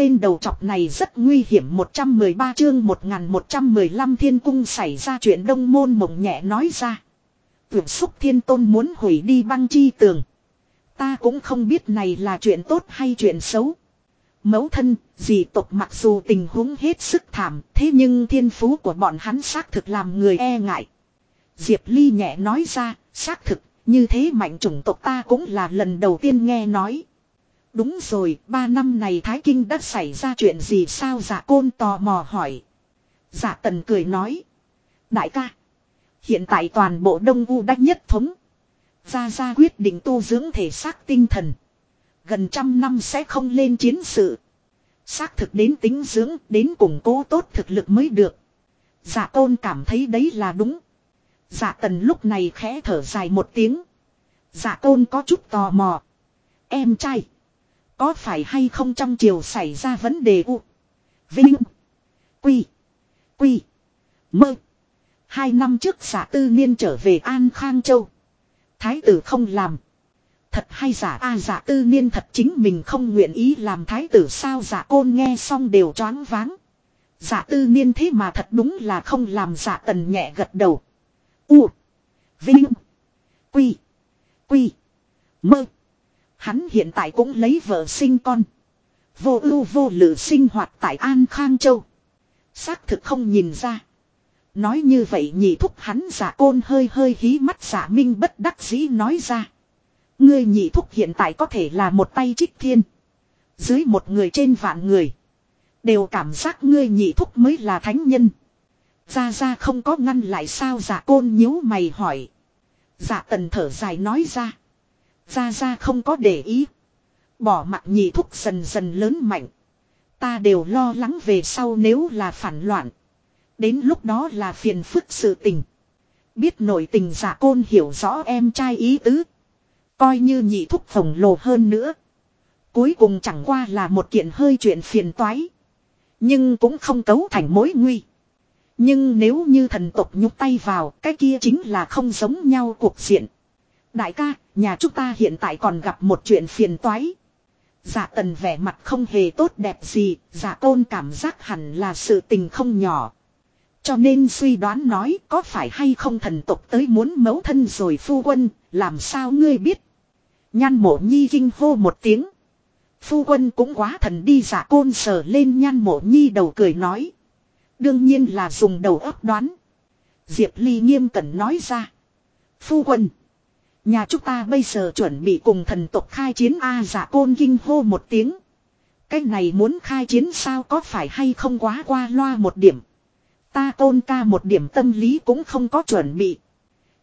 tên đầu chọc này rất nguy hiểm 113 chương 1115 thiên cung xảy ra chuyện đông môn mộng nhẹ nói ra. Tưởng xúc thiên tôn muốn hủy đi băng chi tường. Ta cũng không biết này là chuyện tốt hay chuyện xấu. Mẫu thân, dì tộc mặc dù tình huống hết sức thảm, thế nhưng thiên phú của bọn hắn xác thực làm người e ngại. Diệp Ly nhẹ nói ra, xác thực, như thế mạnh chủng tộc ta cũng là lần đầu tiên nghe nói. Đúng rồi, ba năm này Thái Kinh đã xảy ra chuyện gì sao giả côn tò mò hỏi. Giả tần cười nói. Đại ca. Hiện tại toàn bộ Đông U đã nhất thống. Gia Gia quyết định tu dưỡng thể xác tinh thần. Gần trăm năm sẽ không lên chiến sự. Xác thực đến tính dưỡng, đến củng cố tốt thực lực mới được. Giả tôn cảm thấy đấy là đúng. Giả tần lúc này khẽ thở dài một tiếng. Giả tôn có chút tò mò. Em trai. Có phải hay không trong chiều xảy ra vấn đề u. Vinh. Quy. Quy. Mơ. Hai năm trước giả tư niên trở về An Khang Châu. Thái tử không làm. Thật hay giả a giả tư niên thật chính mình không nguyện ý làm thái tử sao giả côn nghe xong đều choáng váng. Giả tư niên thế mà thật đúng là không làm giả tần nhẹ gật đầu. U. Vinh. Quy. Quy. Mơ. Hắn hiện tại cũng lấy vợ sinh con. Vô ưu vô lự sinh hoạt tại An Khang Châu. Xác thực không nhìn ra. Nói như vậy nhị thúc hắn giả côn hơi hơi hí mắt giả minh bất đắc dĩ nói ra. Ngươi nhị thúc hiện tại có thể là một tay trích thiên. Dưới một người trên vạn người. Đều cảm giác ngươi nhị thúc mới là thánh nhân. Ra ra không có ngăn lại sao giả côn nhíu mày hỏi. Giả tần thở dài nói ra. Ra ra không có để ý. Bỏ mặt nhị thúc dần dần lớn mạnh. Ta đều lo lắng về sau nếu là phản loạn. Đến lúc đó là phiền phức sự tình. Biết nội tình giả côn hiểu rõ em trai ý tứ. Coi như nhị thúc khổng lồ hơn nữa. Cuối cùng chẳng qua là một kiện hơi chuyện phiền toái. Nhưng cũng không cấu thành mối nguy. Nhưng nếu như thần tộc nhúc tay vào, cái kia chính là không giống nhau cuộc diện. Đại ca, nhà chúng ta hiện tại còn gặp một chuyện phiền toái. Giả tần vẻ mặt không hề tốt đẹp gì, dạ giả côn cảm giác hẳn là sự tình không nhỏ. Cho nên suy đoán nói có phải hay không thần tộc tới muốn mấu thân rồi phu quân, làm sao ngươi biết. Nhan mộ nhi kinh hô một tiếng. Phu quân cũng quá thần đi giả côn sờ lên nhan mộ nhi đầu cười nói. Đương nhiên là dùng đầu óc đoán. Diệp Ly nghiêm cẩn nói ra. Phu quân. Nhà chúng ta bây giờ chuẩn bị cùng thần tộc khai chiến A giả côn kinh hô một tiếng. Cái này muốn khai chiến sao có phải hay không quá qua loa một điểm. Ta tôn ca một điểm tâm lý cũng không có chuẩn bị.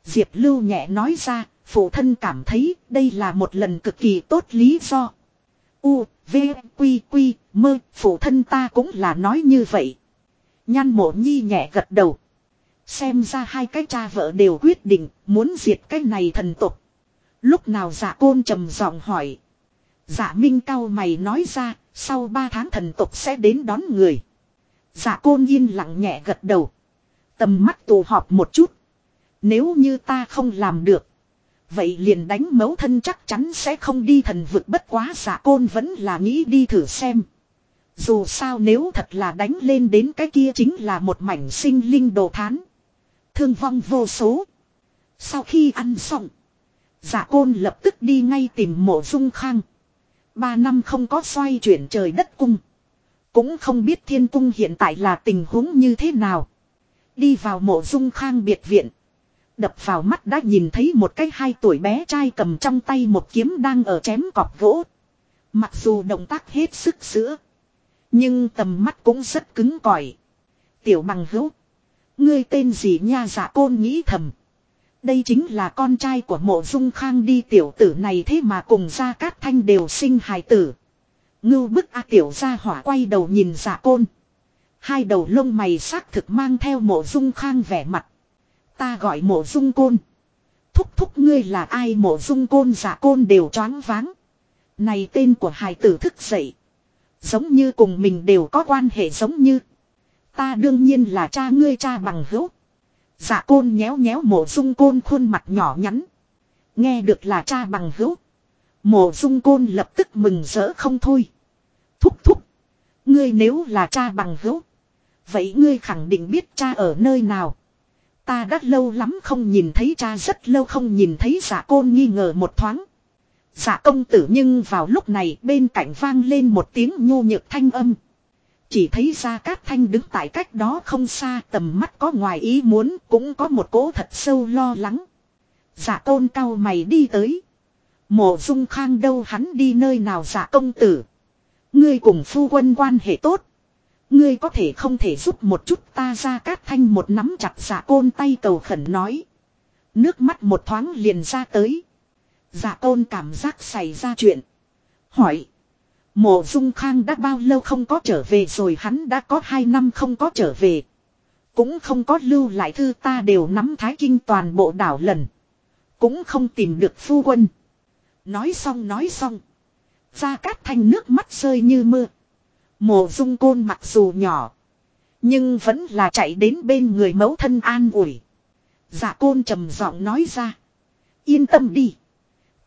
Diệp Lưu nhẹ nói ra, phụ thân cảm thấy đây là một lần cực kỳ tốt lý do. U, V, Quy, Quy, mơ, phụ thân ta cũng là nói như vậy. Nhan mộ nhi nhẹ gật đầu. Xem ra hai cái cha vợ đều quyết định muốn diệt cái này thần tục. Lúc nào giả côn trầm giọng hỏi. Giả minh cao mày nói ra, sau ba tháng thần tục sẽ đến đón người. Giả côn yên lặng nhẹ gật đầu. Tầm mắt tù họp một chút. Nếu như ta không làm được. Vậy liền đánh mấu thân chắc chắn sẽ không đi thần vực bất quá giả côn vẫn là nghĩ đi thử xem. Dù sao nếu thật là đánh lên đến cái kia chính là một mảnh sinh linh đồ thán. Thương vong vô số. Sau khi ăn xong. Giả côn lập tức đi ngay tìm mộ dung khang. Ba năm không có xoay chuyển trời đất cung. Cũng không biết thiên cung hiện tại là tình huống như thế nào. Đi vào mộ dung khang biệt viện. Đập vào mắt đã nhìn thấy một cái hai tuổi bé trai cầm trong tay một kiếm đang ở chém cọp gỗ. Mặc dù động tác hết sức sữa. Nhưng tầm mắt cũng rất cứng cỏi. Tiểu bằng hữu. Ngươi tên gì nha giả côn nghĩ thầm. Đây chính là con trai của mộ dung khang đi tiểu tử này thế mà cùng gia cát thanh đều sinh hài tử. Ngưu bức A tiểu gia hỏa quay đầu nhìn giả côn. Hai đầu lông mày xác thực mang theo mộ dung khang vẻ mặt. Ta gọi mộ dung côn. Thúc thúc ngươi là ai mộ dung côn giả côn đều choáng váng. Này tên của hài tử thức dậy. Giống như cùng mình đều có quan hệ giống như. Ta đương nhiên là cha ngươi cha bằng hữu. Dạ côn nhéo nhéo mộ dung côn khuôn mặt nhỏ nhắn. Nghe được là cha bằng hữu. Mộ dung côn lập tức mừng rỡ không thôi. Thúc thúc. ngươi nếu là cha bằng hữu. Vậy ngươi khẳng định biết cha ở nơi nào. Ta đã lâu lắm không nhìn thấy cha, rất lâu không nhìn thấy giả côn nghi ngờ một thoáng. Giả công tử nhưng vào lúc này bên cạnh vang lên một tiếng nhô nhược thanh âm. Chỉ thấy ra cát thanh đứng tại cách đó không xa, tầm mắt có ngoài ý muốn, cũng có một cỗ thật sâu lo lắng. Giả tôn cao mày đi tới. Mộ dung khang đâu hắn đi nơi nào giả công tử. Ngươi cùng phu quân quan hệ tốt. Ngươi có thể không thể giúp một chút ta ra cát thanh một nắm chặt dạ giả côn tay cầu khẩn nói. Nước mắt một thoáng liền ra tới. Giả côn cảm giác xảy ra chuyện. Hỏi. Mộ dung khang đã bao lâu không có trở về rồi hắn đã có hai năm không có trở về. Cũng không có lưu lại thư ta đều nắm thái kinh toàn bộ đảo lần. Cũng không tìm được phu quân. Nói xong nói xong. Ra cát thanh nước mắt rơi như mưa. Mộ dung côn mặc dù nhỏ. Nhưng vẫn là chạy đến bên người mẫu thân an ủi. Dạ côn trầm giọng nói ra. Yên tâm đi.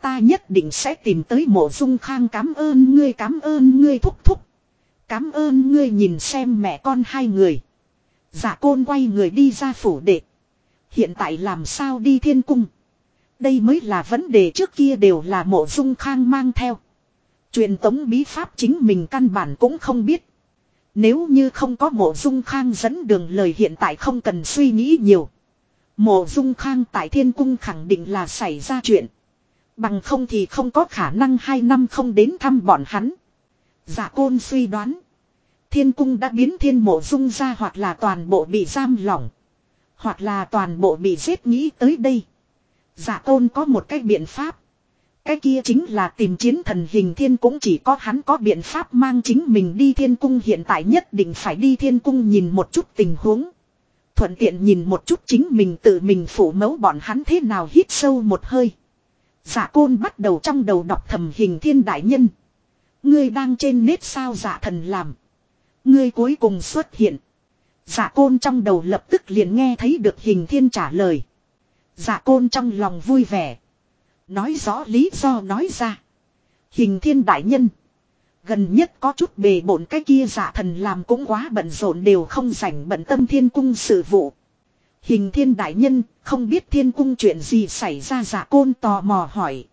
Ta nhất định sẽ tìm tới mộ dung khang cảm ơn ngươi, cảm ơn ngươi thúc thúc. Cảm ơn ngươi nhìn xem mẹ con hai người. giả côn quay người đi ra phủ đệ. Hiện tại làm sao đi thiên cung. Đây mới là vấn đề trước kia đều là mộ dung khang mang theo. Truyền tống bí pháp chính mình căn bản cũng không biết. Nếu như không có mộ dung khang dẫn đường lời hiện tại không cần suy nghĩ nhiều. Mộ dung khang tại thiên cung khẳng định là xảy ra chuyện. Bằng không thì không có khả năng hai năm không đến thăm bọn hắn. Giả côn suy đoán. Thiên cung đã biến thiên mộ dung ra hoặc là toàn bộ bị giam lỏng. Hoặc là toàn bộ bị giết nghĩ tới đây. Giả tôn có một cái biện pháp. Cái kia chính là tìm chiến thần hình thiên cũng chỉ có hắn có biện pháp mang chính mình đi thiên cung hiện tại nhất định phải đi thiên cung nhìn một chút tình huống. Thuận tiện nhìn một chút chính mình tự mình phủ mẫu bọn hắn thế nào hít sâu một hơi. Giả côn bắt đầu trong đầu đọc thầm hình thiên đại nhân. Ngươi đang trên nết sao giả thần làm. Ngươi cuối cùng xuất hiện. Giả côn trong đầu lập tức liền nghe thấy được hình thiên trả lời. Giả côn trong lòng vui vẻ. Nói rõ lý do nói ra. Hình thiên đại nhân. Gần nhất có chút bề bổn cái kia giả thần làm cũng quá bận rộn đều không rảnh bận tâm thiên cung sự vụ. Hình thiên đại nhân, không biết thiên cung chuyện gì xảy ra giả côn tò mò hỏi.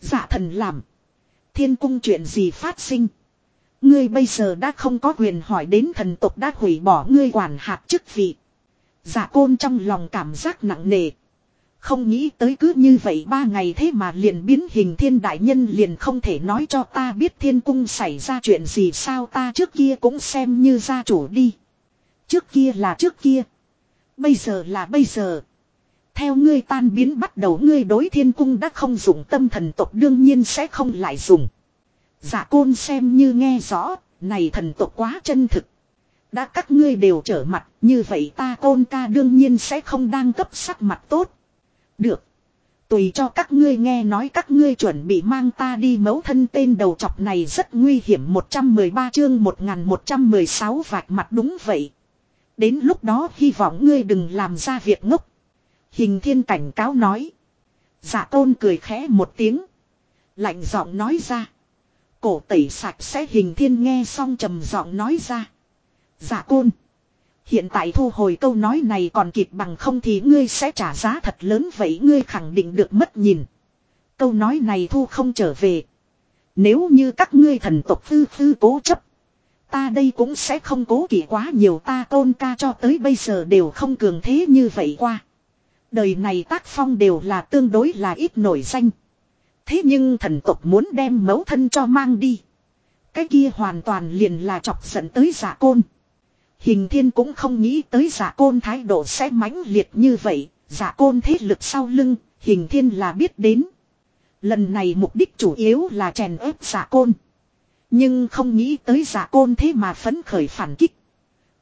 Giả thần làm. Thiên cung chuyện gì phát sinh. Ngươi bây giờ đã không có quyền hỏi đến thần tộc đã hủy bỏ ngươi quản hạt chức vị. Giả côn trong lòng cảm giác nặng nề. Không nghĩ tới cứ như vậy ba ngày thế mà liền biến hình thiên đại nhân liền không thể nói cho ta biết thiên cung xảy ra chuyện gì sao ta trước kia cũng xem như gia chủ đi. Trước kia là trước kia. Bây giờ là bây giờ. Theo ngươi tan biến bắt đầu ngươi đối thiên cung đã không dùng tâm thần tộc đương nhiên sẽ không lại dùng. Giả côn xem như nghe rõ, này thần tộc quá chân thực. Đã các ngươi đều trở mặt, như vậy ta côn ca đương nhiên sẽ không đang cấp sắc mặt tốt. Được. Tùy cho các ngươi nghe nói các ngươi chuẩn bị mang ta đi mấu thân tên đầu chọc này rất nguy hiểm 113 chương 1116 vạch mặt đúng vậy. Đến lúc đó hy vọng ngươi đừng làm ra việc ngốc. Hình thiên cảnh cáo nói. Dạ tôn cười khẽ một tiếng. Lạnh giọng nói ra. Cổ tẩy sạch sẽ hình thiên nghe xong trầm giọng nói ra. Dạ côn. Hiện tại thu hồi câu nói này còn kịp bằng không thì ngươi sẽ trả giá thật lớn vậy ngươi khẳng định được mất nhìn. Câu nói này thu không trở về. Nếu như các ngươi thần tộc tư tư cố chấp. Ta đây cũng sẽ không cố kỵ quá nhiều ta tôn ca cho tới bây giờ đều không cường thế như vậy qua. Đời này tác phong đều là tương đối là ít nổi danh. Thế nhưng thần tộc muốn đem mẫu thân cho mang đi. Cái kia hoàn toàn liền là chọc giận tới giả côn. Hình thiên cũng không nghĩ tới giả côn thái độ sẽ mãnh liệt như vậy. Giả côn thế lực sau lưng, hình thiên là biết đến. Lần này mục đích chủ yếu là chèn ép giả côn. Nhưng không nghĩ tới giả côn thế mà phấn khởi phản kích.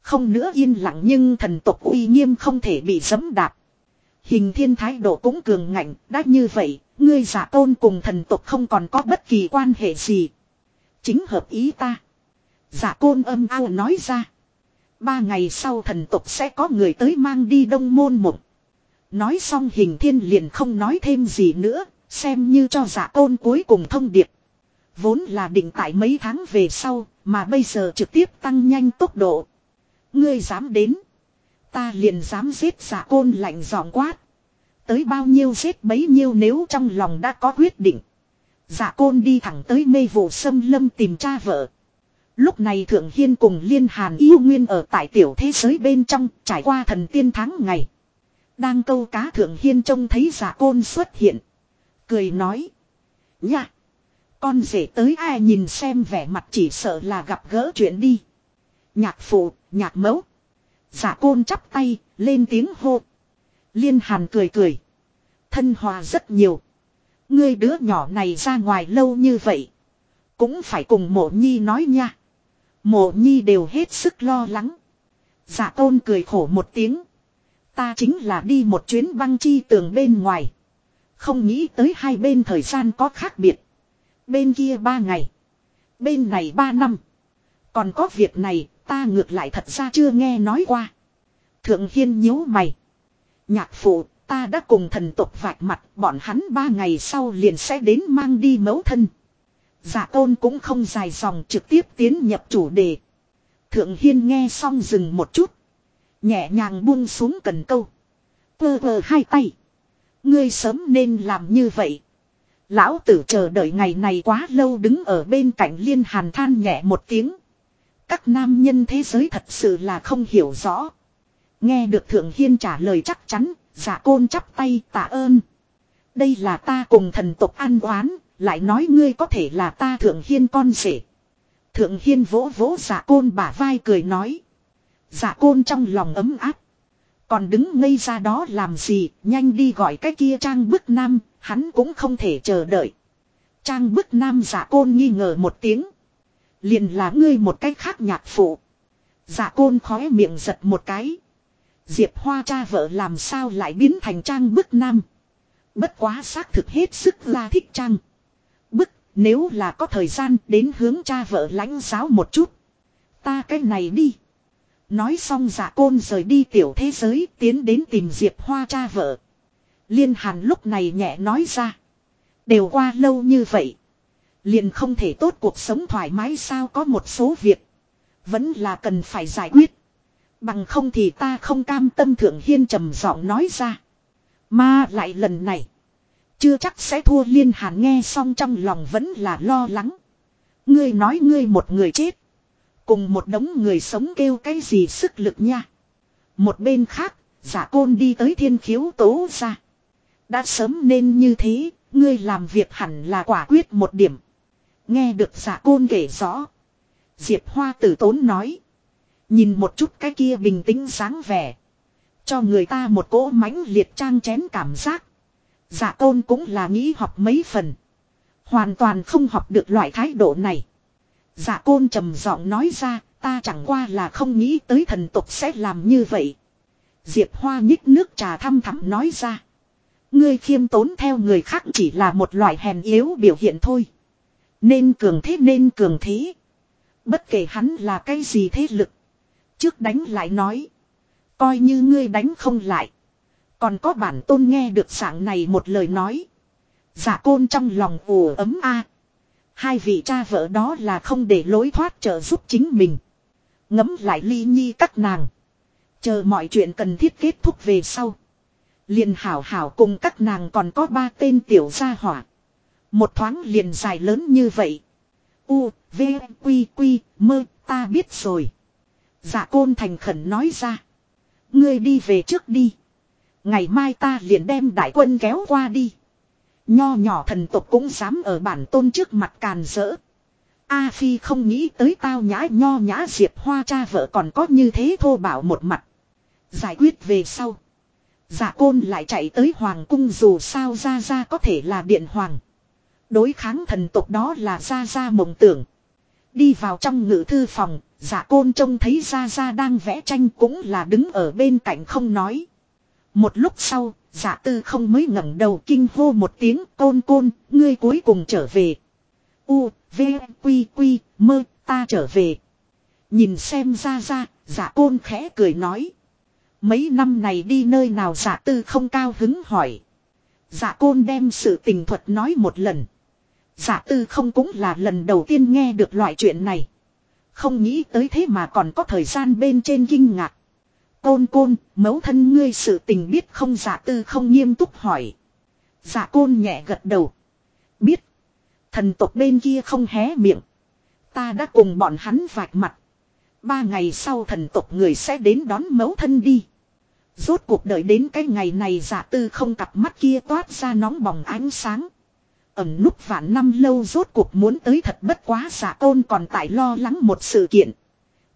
Không nữa yên lặng nhưng thần tộc uy nghiêm không thể bị dẫm đạp. Hình thiên thái độ cũng cường ngạnh, đã như vậy, ngươi giả tôn cùng thần tộc không còn có bất kỳ quan hệ gì. Chính hợp ý ta. Giả côn âm ao nói ra. Ba ngày sau thần tộc sẽ có người tới mang đi đông môn mộng. Nói xong hình thiên liền không nói thêm gì nữa, xem như cho giả côn cuối cùng thông điệp. Vốn là định tại mấy tháng về sau, mà bây giờ trực tiếp tăng nhanh tốc độ. Ngươi dám đến. Ta liền dám giết giả côn lạnh giọng quát. Tới bao nhiêu giết bấy nhiêu nếu trong lòng đã có quyết định. Giả côn đi thẳng tới mê vụ sâm lâm tìm cha vợ. Lúc này Thượng Hiên cùng Liên Hàn yêu nguyên ở tại tiểu thế giới bên trong trải qua thần tiên tháng ngày. Đang câu cá Thượng Hiên trông thấy giả côn xuất hiện. Cười nói. Nha. Con rể tới ai nhìn xem vẻ mặt chỉ sợ là gặp gỡ chuyện đi. Nhạc phụ, nhạc mẫu. Giả côn chắp tay, lên tiếng hô. Liên hàn cười cười. Thân hòa rất nhiều. Ngươi đứa nhỏ này ra ngoài lâu như vậy. Cũng phải cùng mộ nhi nói nha. Mộ nhi đều hết sức lo lắng. Giả tôn cười khổ một tiếng. Ta chính là đi một chuyến băng chi tường bên ngoài. Không nghĩ tới hai bên thời gian có khác biệt. Bên kia ba ngày. Bên này ba năm. Còn có việc này, ta ngược lại thật ra chưa nghe nói qua. Thượng Hiên nhíu mày. Nhạc phụ, ta đã cùng thần tộc vạch mặt, bọn hắn ba ngày sau liền sẽ đến mang đi mẫu thân. Giả tôn cũng không dài dòng trực tiếp tiến nhập chủ đề. Thượng Hiên nghe xong dừng một chút. Nhẹ nhàng buông xuống cần câu. Vơ vơ hai tay. Ngươi sớm nên làm như vậy. Lão tử chờ đợi ngày này quá lâu đứng ở bên cạnh liên hàn than nhẹ một tiếng. Các nam nhân thế giới thật sự là không hiểu rõ. Nghe được Thượng Hiên trả lời chắc chắn, giả côn chắp tay tạ ơn. Đây là ta cùng thần tộc an oán, lại nói ngươi có thể là ta Thượng Hiên con rể. Thượng Hiên vỗ vỗ giả côn bả vai cười nói. Giả côn trong lòng ấm áp. Còn đứng ngây ra đó làm gì, nhanh đi gọi cái kia trang bức nam, hắn cũng không thể chờ đợi. Trang bức nam giả côn nghi ngờ một tiếng. Liền là ngươi một cách khác nhạc phụ. Giả côn khóe miệng giật một cái. Diệp Hoa cha vợ làm sao lại biến thành trang bức nam. Bất quá xác thực hết sức la thích trang. Bức, nếu là có thời gian đến hướng cha vợ lãnh giáo một chút. Ta cái này đi. Nói xong giả côn rời đi tiểu thế giới tiến đến tìm Diệp Hoa cha vợ. Liên Hàn lúc này nhẹ nói ra. Đều qua lâu như vậy. Liền không thể tốt cuộc sống thoải mái sao có một số việc. Vẫn là cần phải giải quyết. Bằng không thì ta không cam tâm thượng hiên trầm giọng nói ra. Mà lại lần này. Chưa chắc sẽ thua liên hàn nghe xong trong lòng vẫn là lo lắng. Ngươi nói ngươi một người chết. Cùng một đống người sống kêu cái gì sức lực nha. Một bên khác, giả côn đi tới thiên khiếu tố ra. Đã sớm nên như thế, ngươi làm việc hẳn là quả quyết một điểm. Nghe được giả côn kể rõ. Diệp Hoa tử tốn nói. Nhìn một chút cái kia bình tĩnh sáng vẻ. Cho người ta một cỗ mãnh liệt trang chén cảm giác. Giả côn cũng là nghĩ học mấy phần. Hoàn toàn không học được loại thái độ này. Giả côn trầm giọng nói ra, ta chẳng qua là không nghĩ tới thần tục sẽ làm như vậy. Diệp Hoa nhích nước trà thăm thẳm nói ra. Ngươi khiêm tốn theo người khác chỉ là một loại hèn yếu biểu hiện thôi. Nên cường thế nên cường thế. Bất kể hắn là cái gì thế lực. Trước đánh lại nói. Coi như ngươi đánh không lại. Còn có bản tôn nghe được sáng này một lời nói. Giả côn trong lòng ủ ấm a. Hai vị cha vợ đó là không để lối thoát trợ giúp chính mình. Ngấm lại ly nhi các nàng. Chờ mọi chuyện cần thiết kết thúc về sau. Liền hảo hảo cùng các nàng còn có ba tên tiểu gia hỏa. Một thoáng liền dài lớn như vậy. U, V, Quy, Quy, mơ, ta biết rồi. Dạ côn thành khẩn nói ra. Ngươi đi về trước đi. Ngày mai ta liền đem đại quân kéo qua đi. Nho nhỏ thần tộc cũng dám ở bản tôn trước mặt càn rỡ. A Phi không nghĩ tới tao nhã nho nhã diệp hoa cha vợ còn có như thế thô bảo một mặt. Giải quyết về sau. Dạ côn lại chạy tới hoàng cung dù sao ra ra có thể là điện hoàng. Đối kháng thần tộc đó là ra ra mộng tưởng. Đi vào trong ngự thư phòng, giả côn trông thấy ra ra đang vẽ tranh cũng là đứng ở bên cạnh không nói. Một lúc sau, giả tư không mới ngẩng đầu kinh hô một tiếng côn côn, ngươi cuối cùng trở về. U, V, Quy, Quy, mơ, ta trở về. Nhìn xem ra ra, giả côn khẽ cười nói. Mấy năm này đi nơi nào giả tư không cao hứng hỏi. Giả côn đem sự tình thuật nói một lần. Giả tư không cũng là lần đầu tiên nghe được loại chuyện này. Không nghĩ tới thế mà còn có thời gian bên trên kinh ngạc. Côn côn, mẫu thân ngươi sự tình biết không giả tư không nghiêm túc hỏi. Giả côn nhẹ gật đầu. Biết. Thần tộc bên kia không hé miệng. Ta đã cùng bọn hắn vạch mặt. Ba ngày sau thần tộc người sẽ đến đón mẫu thân đi. Rốt cuộc đợi đến cái ngày này giả tư không cặp mắt kia toát ra nóng bỏng ánh sáng. Ẩm núp vạn năm lâu rốt cuộc muốn tới thật bất quá giả tôn còn tại lo lắng một sự kiện.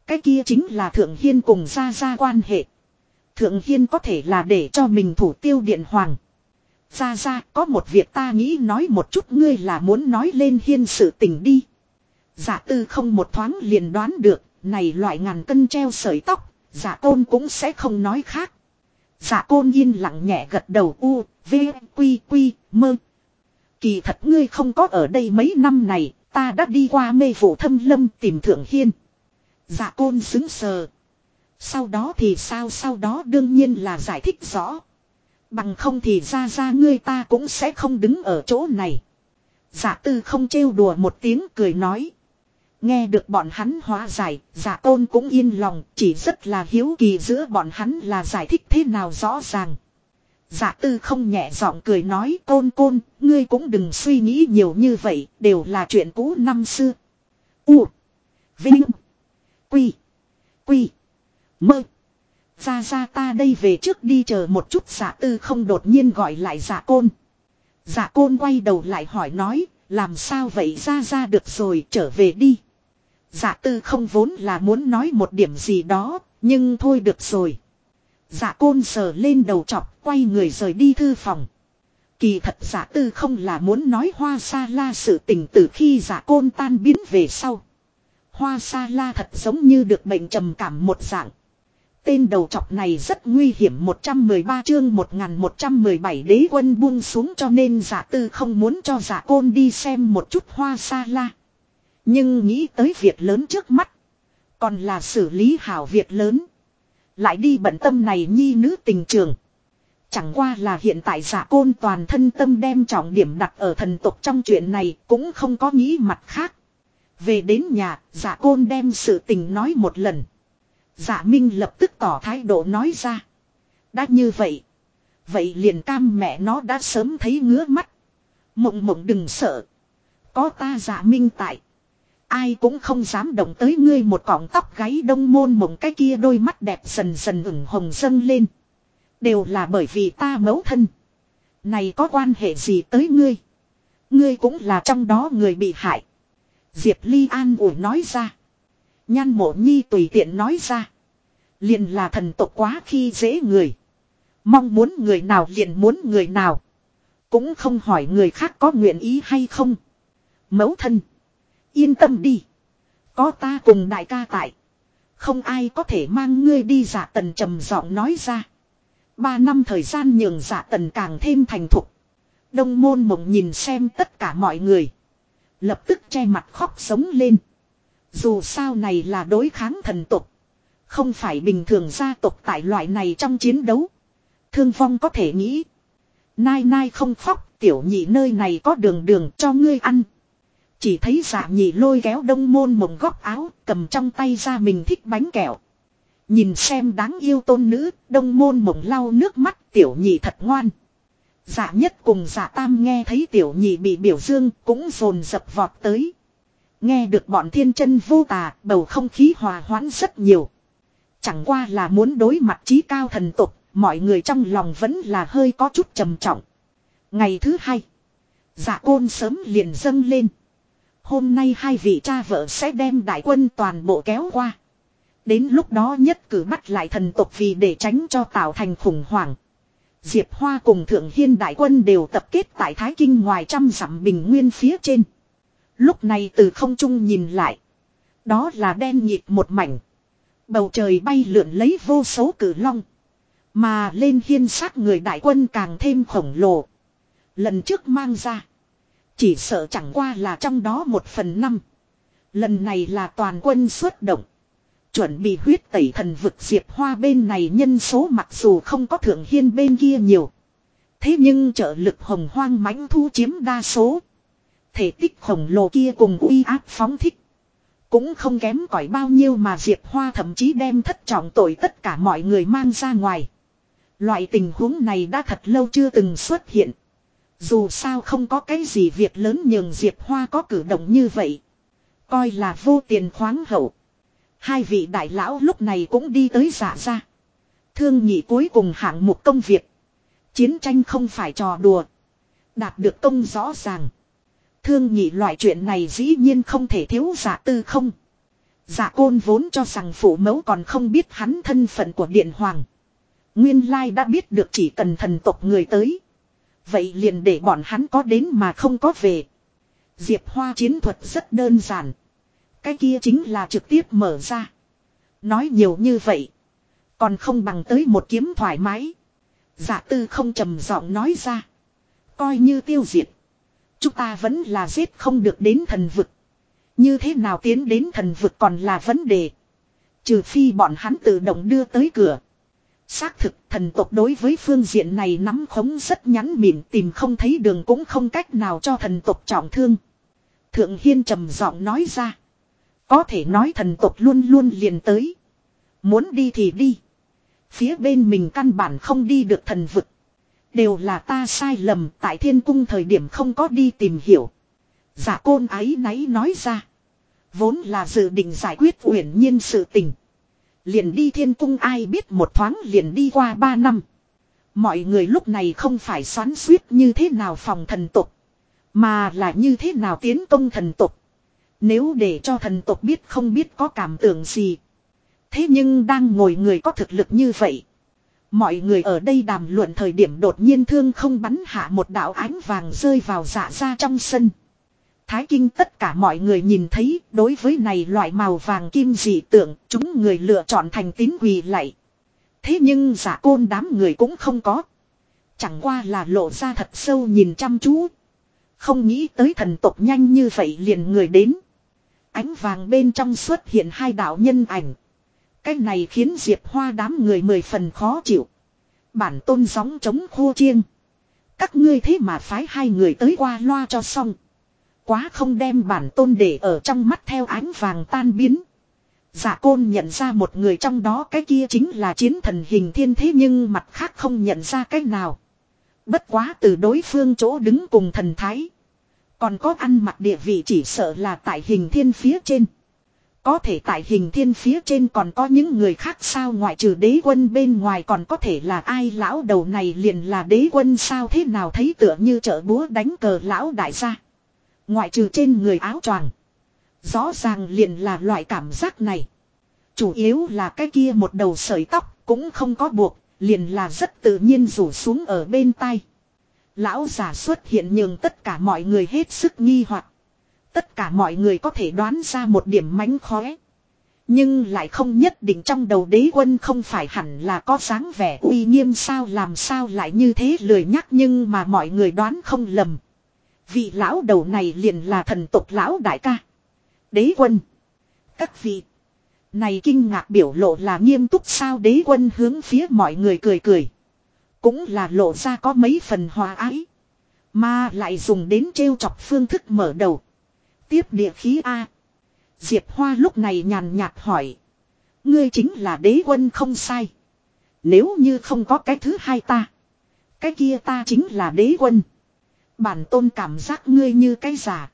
Cái kia chính là Thượng Hiên cùng ra ra quan hệ. Thượng Hiên có thể là để cho mình thủ tiêu điện hoàng. Ra ra có một việc ta nghĩ nói một chút ngươi là muốn nói lên hiên sự tình đi. Giả tư không một thoáng liền đoán được, này loại ngàn cân treo sợi tóc, giả tôn cũng sẽ không nói khác. Dạ côn yên lặng nhẹ gật đầu u, v, quy quy, mơ. Kỳ thật ngươi không có ở đây mấy năm này, ta đã đi qua mê vụ thâm lâm tìm thượng hiên. Dạ côn xứng sờ. Sau đó thì sao sau đó đương nhiên là giải thích rõ. Bằng không thì ra ra ngươi ta cũng sẽ không đứng ở chỗ này. Giả tư không trêu đùa một tiếng cười nói. Nghe được bọn hắn hóa giải, giả tôn cũng yên lòng, chỉ rất là hiếu kỳ giữa bọn hắn là giải thích thế nào rõ ràng. Giả tư không nhẹ giọng cười nói côn côn, ngươi cũng đừng suy nghĩ nhiều như vậy, đều là chuyện cũ năm xưa. U. Vinh. Quy. Quy. Mơ. Ra ra ta đây về trước đi chờ một chút giả tư không đột nhiên gọi lại giả côn. Giả côn quay đầu lại hỏi nói, làm sao vậy ra ra được rồi trở về đi. Dạ tư không vốn là muốn nói một điểm gì đó, nhưng thôi được rồi. Dạ côn sờ lên đầu chọc, quay người rời đi thư phòng. Kỳ thật giả tư không là muốn nói hoa sa la sự tình từ khi giả côn tan biến về sau. Hoa sa la thật giống như được bệnh trầm cảm một dạng. Tên đầu chọc này rất nguy hiểm 113 chương 1117 đế quân buông xuống cho nên giả tư không muốn cho giả côn đi xem một chút hoa sa la. Nhưng nghĩ tới việc lớn trước mắt. Còn là xử lý hảo việc lớn. Lại đi bận tâm này nhi nữ tình trường. Chẳng qua là hiện tại giả côn toàn thân tâm đem trọng điểm đặt ở thần tục trong chuyện này cũng không có nghĩ mặt khác. Về đến nhà, giả côn đem sự tình nói một lần. Giả Minh lập tức tỏ thái độ nói ra. Đã như vậy. Vậy liền cam mẹ nó đã sớm thấy ngứa mắt. Mộng mộng đừng sợ. Có ta giả Minh tại. Ai cũng không dám động tới ngươi một cọng tóc gáy đông môn mộng cái kia đôi mắt đẹp dần dần ửng hồng dâng lên. Đều là bởi vì ta mẫu thân. Này có quan hệ gì tới ngươi? Ngươi cũng là trong đó người bị hại. Diệp Ly an ủi nói ra. Nhan mộ nhi tùy tiện nói ra. Liền là thần tộc quá khi dễ người. Mong muốn người nào liền muốn người nào. Cũng không hỏi người khác có nguyện ý hay không. Mẫu thân. Yên tâm đi. Có ta cùng đại ca tại. Không ai có thể mang ngươi đi giả tần trầm giọng nói ra. Ba năm thời gian nhường giả tần càng thêm thành thục. Đông môn mộng nhìn xem tất cả mọi người. Lập tức che mặt khóc sống lên. Dù sao này là đối kháng thần tục. Không phải bình thường gia tộc tại loại này trong chiến đấu. Thương vong có thể nghĩ. Nai nai không khóc, tiểu nhị nơi này có đường đường cho ngươi ăn. Chỉ thấy giả nhị lôi kéo đông môn mộng góc áo, cầm trong tay ra mình thích bánh kẹo. Nhìn xem đáng yêu tôn nữ, đông môn mộng lau nước mắt, tiểu nhị thật ngoan. Giả nhất cùng giả tam nghe thấy tiểu nhị bị biểu dương, cũng rồn dập vọt tới. Nghe được bọn thiên chân vô tà, bầu không khí hòa hoãn rất nhiều. Chẳng qua là muốn đối mặt trí cao thần tục, mọi người trong lòng vẫn là hơi có chút trầm trọng. Ngày thứ hai, giả côn sớm liền dâng lên. Hôm nay hai vị cha vợ sẽ đem đại quân toàn bộ kéo qua. Đến lúc đó nhất cử bắt lại thần tộc vì để tránh cho tạo thành khủng hoảng. Diệp Hoa cùng Thượng Hiên đại quân đều tập kết tại Thái Kinh ngoài trăm dặm bình nguyên phía trên. Lúc này từ không trung nhìn lại. Đó là đen nhịp một mảnh. Bầu trời bay lượn lấy vô số cử long. Mà lên hiên sát người đại quân càng thêm khổng lồ. Lần trước mang ra. Chỉ sợ chẳng qua là trong đó một phần năm. Lần này là toàn quân xuất động. Chuẩn bị huyết tẩy thần vực diệp hoa bên này nhân số mặc dù không có thượng hiên bên kia nhiều. Thế nhưng trợ lực hồng hoang mãnh thu chiếm đa số. Thể tích khổng lồ kia cùng uy áp phóng thích. Cũng không kém cỏi bao nhiêu mà Diệp Hoa thậm chí đem thất trọng tội tất cả mọi người mang ra ngoài. Loại tình huống này đã thật lâu chưa từng xuất hiện. Dù sao không có cái gì việc lớn nhường Diệp Hoa có cử động như vậy. Coi là vô tiền khoáng hậu. Hai vị đại lão lúc này cũng đi tới giả ra. Thương nhị cuối cùng hạng mục công việc. Chiến tranh không phải trò đùa. Đạt được công rõ ràng. Thương nhị loại chuyện này dĩ nhiên không thể thiếu giả tư không. Giả côn vốn cho rằng phụ mẫu còn không biết hắn thân phận của điện hoàng. Nguyên lai đã biết được chỉ cần thần tộc người tới. Vậy liền để bọn hắn có đến mà không có về. Diệp Hoa chiến thuật rất đơn giản. Cái kia chính là trực tiếp mở ra. Nói nhiều như vậy. Còn không bằng tới một kiếm thoải mái. Giả tư không trầm giọng nói ra. Coi như tiêu diệt. Chúng ta vẫn là giết không được đến thần vực. Như thế nào tiến đến thần vực còn là vấn đề. Trừ phi bọn hắn tự động đưa tới cửa. Xác thực thần tộc đối với phương diện này nắm khống rất nhắn mịn, tìm không thấy đường cũng không cách nào cho thần tộc trọng thương. Thượng Hiên trầm giọng nói ra. Có thể nói thần tộc luôn luôn liền tới. Muốn đi thì đi. Phía bên mình căn bản không đi được thần vực. Đều là ta sai lầm, tại thiên cung thời điểm không có đi tìm hiểu. Giả côn ái náy nói ra. Vốn là dự định giải quyết uyển nhiên sự tình. Liền đi thiên cung ai biết một thoáng liền đi qua ba năm. Mọi người lúc này không phải xoắn suýt như thế nào phòng thần tục. Mà là như thế nào tiến công thần tục. Nếu để cho thần tục biết không biết có cảm tưởng gì. Thế nhưng đang ngồi người có thực lực như vậy. Mọi người ở đây đàm luận thời điểm đột nhiên thương không bắn hạ một đạo ánh vàng rơi vào dạ ra trong sân. Thái kinh tất cả mọi người nhìn thấy, đối với này loại màu vàng kim dị tượng, chúng người lựa chọn thành tín quỳ lạy. Thế nhưng giả côn đám người cũng không có. Chẳng qua là lộ ra thật sâu nhìn chăm chú. Không nghĩ tới thần tộc nhanh như vậy liền người đến. Ánh vàng bên trong xuất hiện hai đạo nhân ảnh. Cái này khiến Diệp Hoa đám người mười phần khó chịu. Bản tôn gióng chống khô chiêng. Các ngươi thế mà phái hai người tới qua loa cho xong. Quá không đem bản tôn để ở trong mắt theo ánh vàng tan biến. Giả côn nhận ra một người trong đó cái kia chính là chiến thần hình thiên thế nhưng mặt khác không nhận ra cái nào. Bất quá từ đối phương chỗ đứng cùng thần thái. Còn có ăn mặc địa vị chỉ sợ là tại hình thiên phía trên. Có thể tại hình thiên phía trên còn có những người khác sao ngoại trừ đế quân bên ngoài còn có thể là ai lão đầu này liền là đế quân sao thế nào thấy tựa như trợ búa đánh cờ lão đại gia. Ngoại trừ trên người áo choàng. Rõ ràng liền là loại cảm giác này. Chủ yếu là cái kia một đầu sợi tóc cũng không có buộc, liền là rất tự nhiên rủ xuống ở bên tai. Lão giả xuất hiện nhường tất cả mọi người hết sức nghi hoặc. Tất cả mọi người có thể đoán ra một điểm mánh khóe. Nhưng lại không nhất định trong đầu đế quân không phải hẳn là có dáng vẻ uy nghiêm sao làm sao lại như thế lười nhắc nhưng mà mọi người đoán không lầm. Vị lão đầu này liền là thần tộc lão đại ca. Đế quân. Các vị. Này kinh ngạc biểu lộ là nghiêm túc sao đế quân hướng phía mọi người cười cười. Cũng là lộ ra có mấy phần hòa ái. Mà lại dùng đến trêu chọc phương thức mở đầu. Tiếp địa khí A. Diệp Hoa lúc này nhàn nhạt hỏi. Ngươi chính là đế quân không sai. Nếu như không có cái thứ hai ta. Cái kia ta chính là đế quân. Bản tôn cảm giác ngươi như cái giả.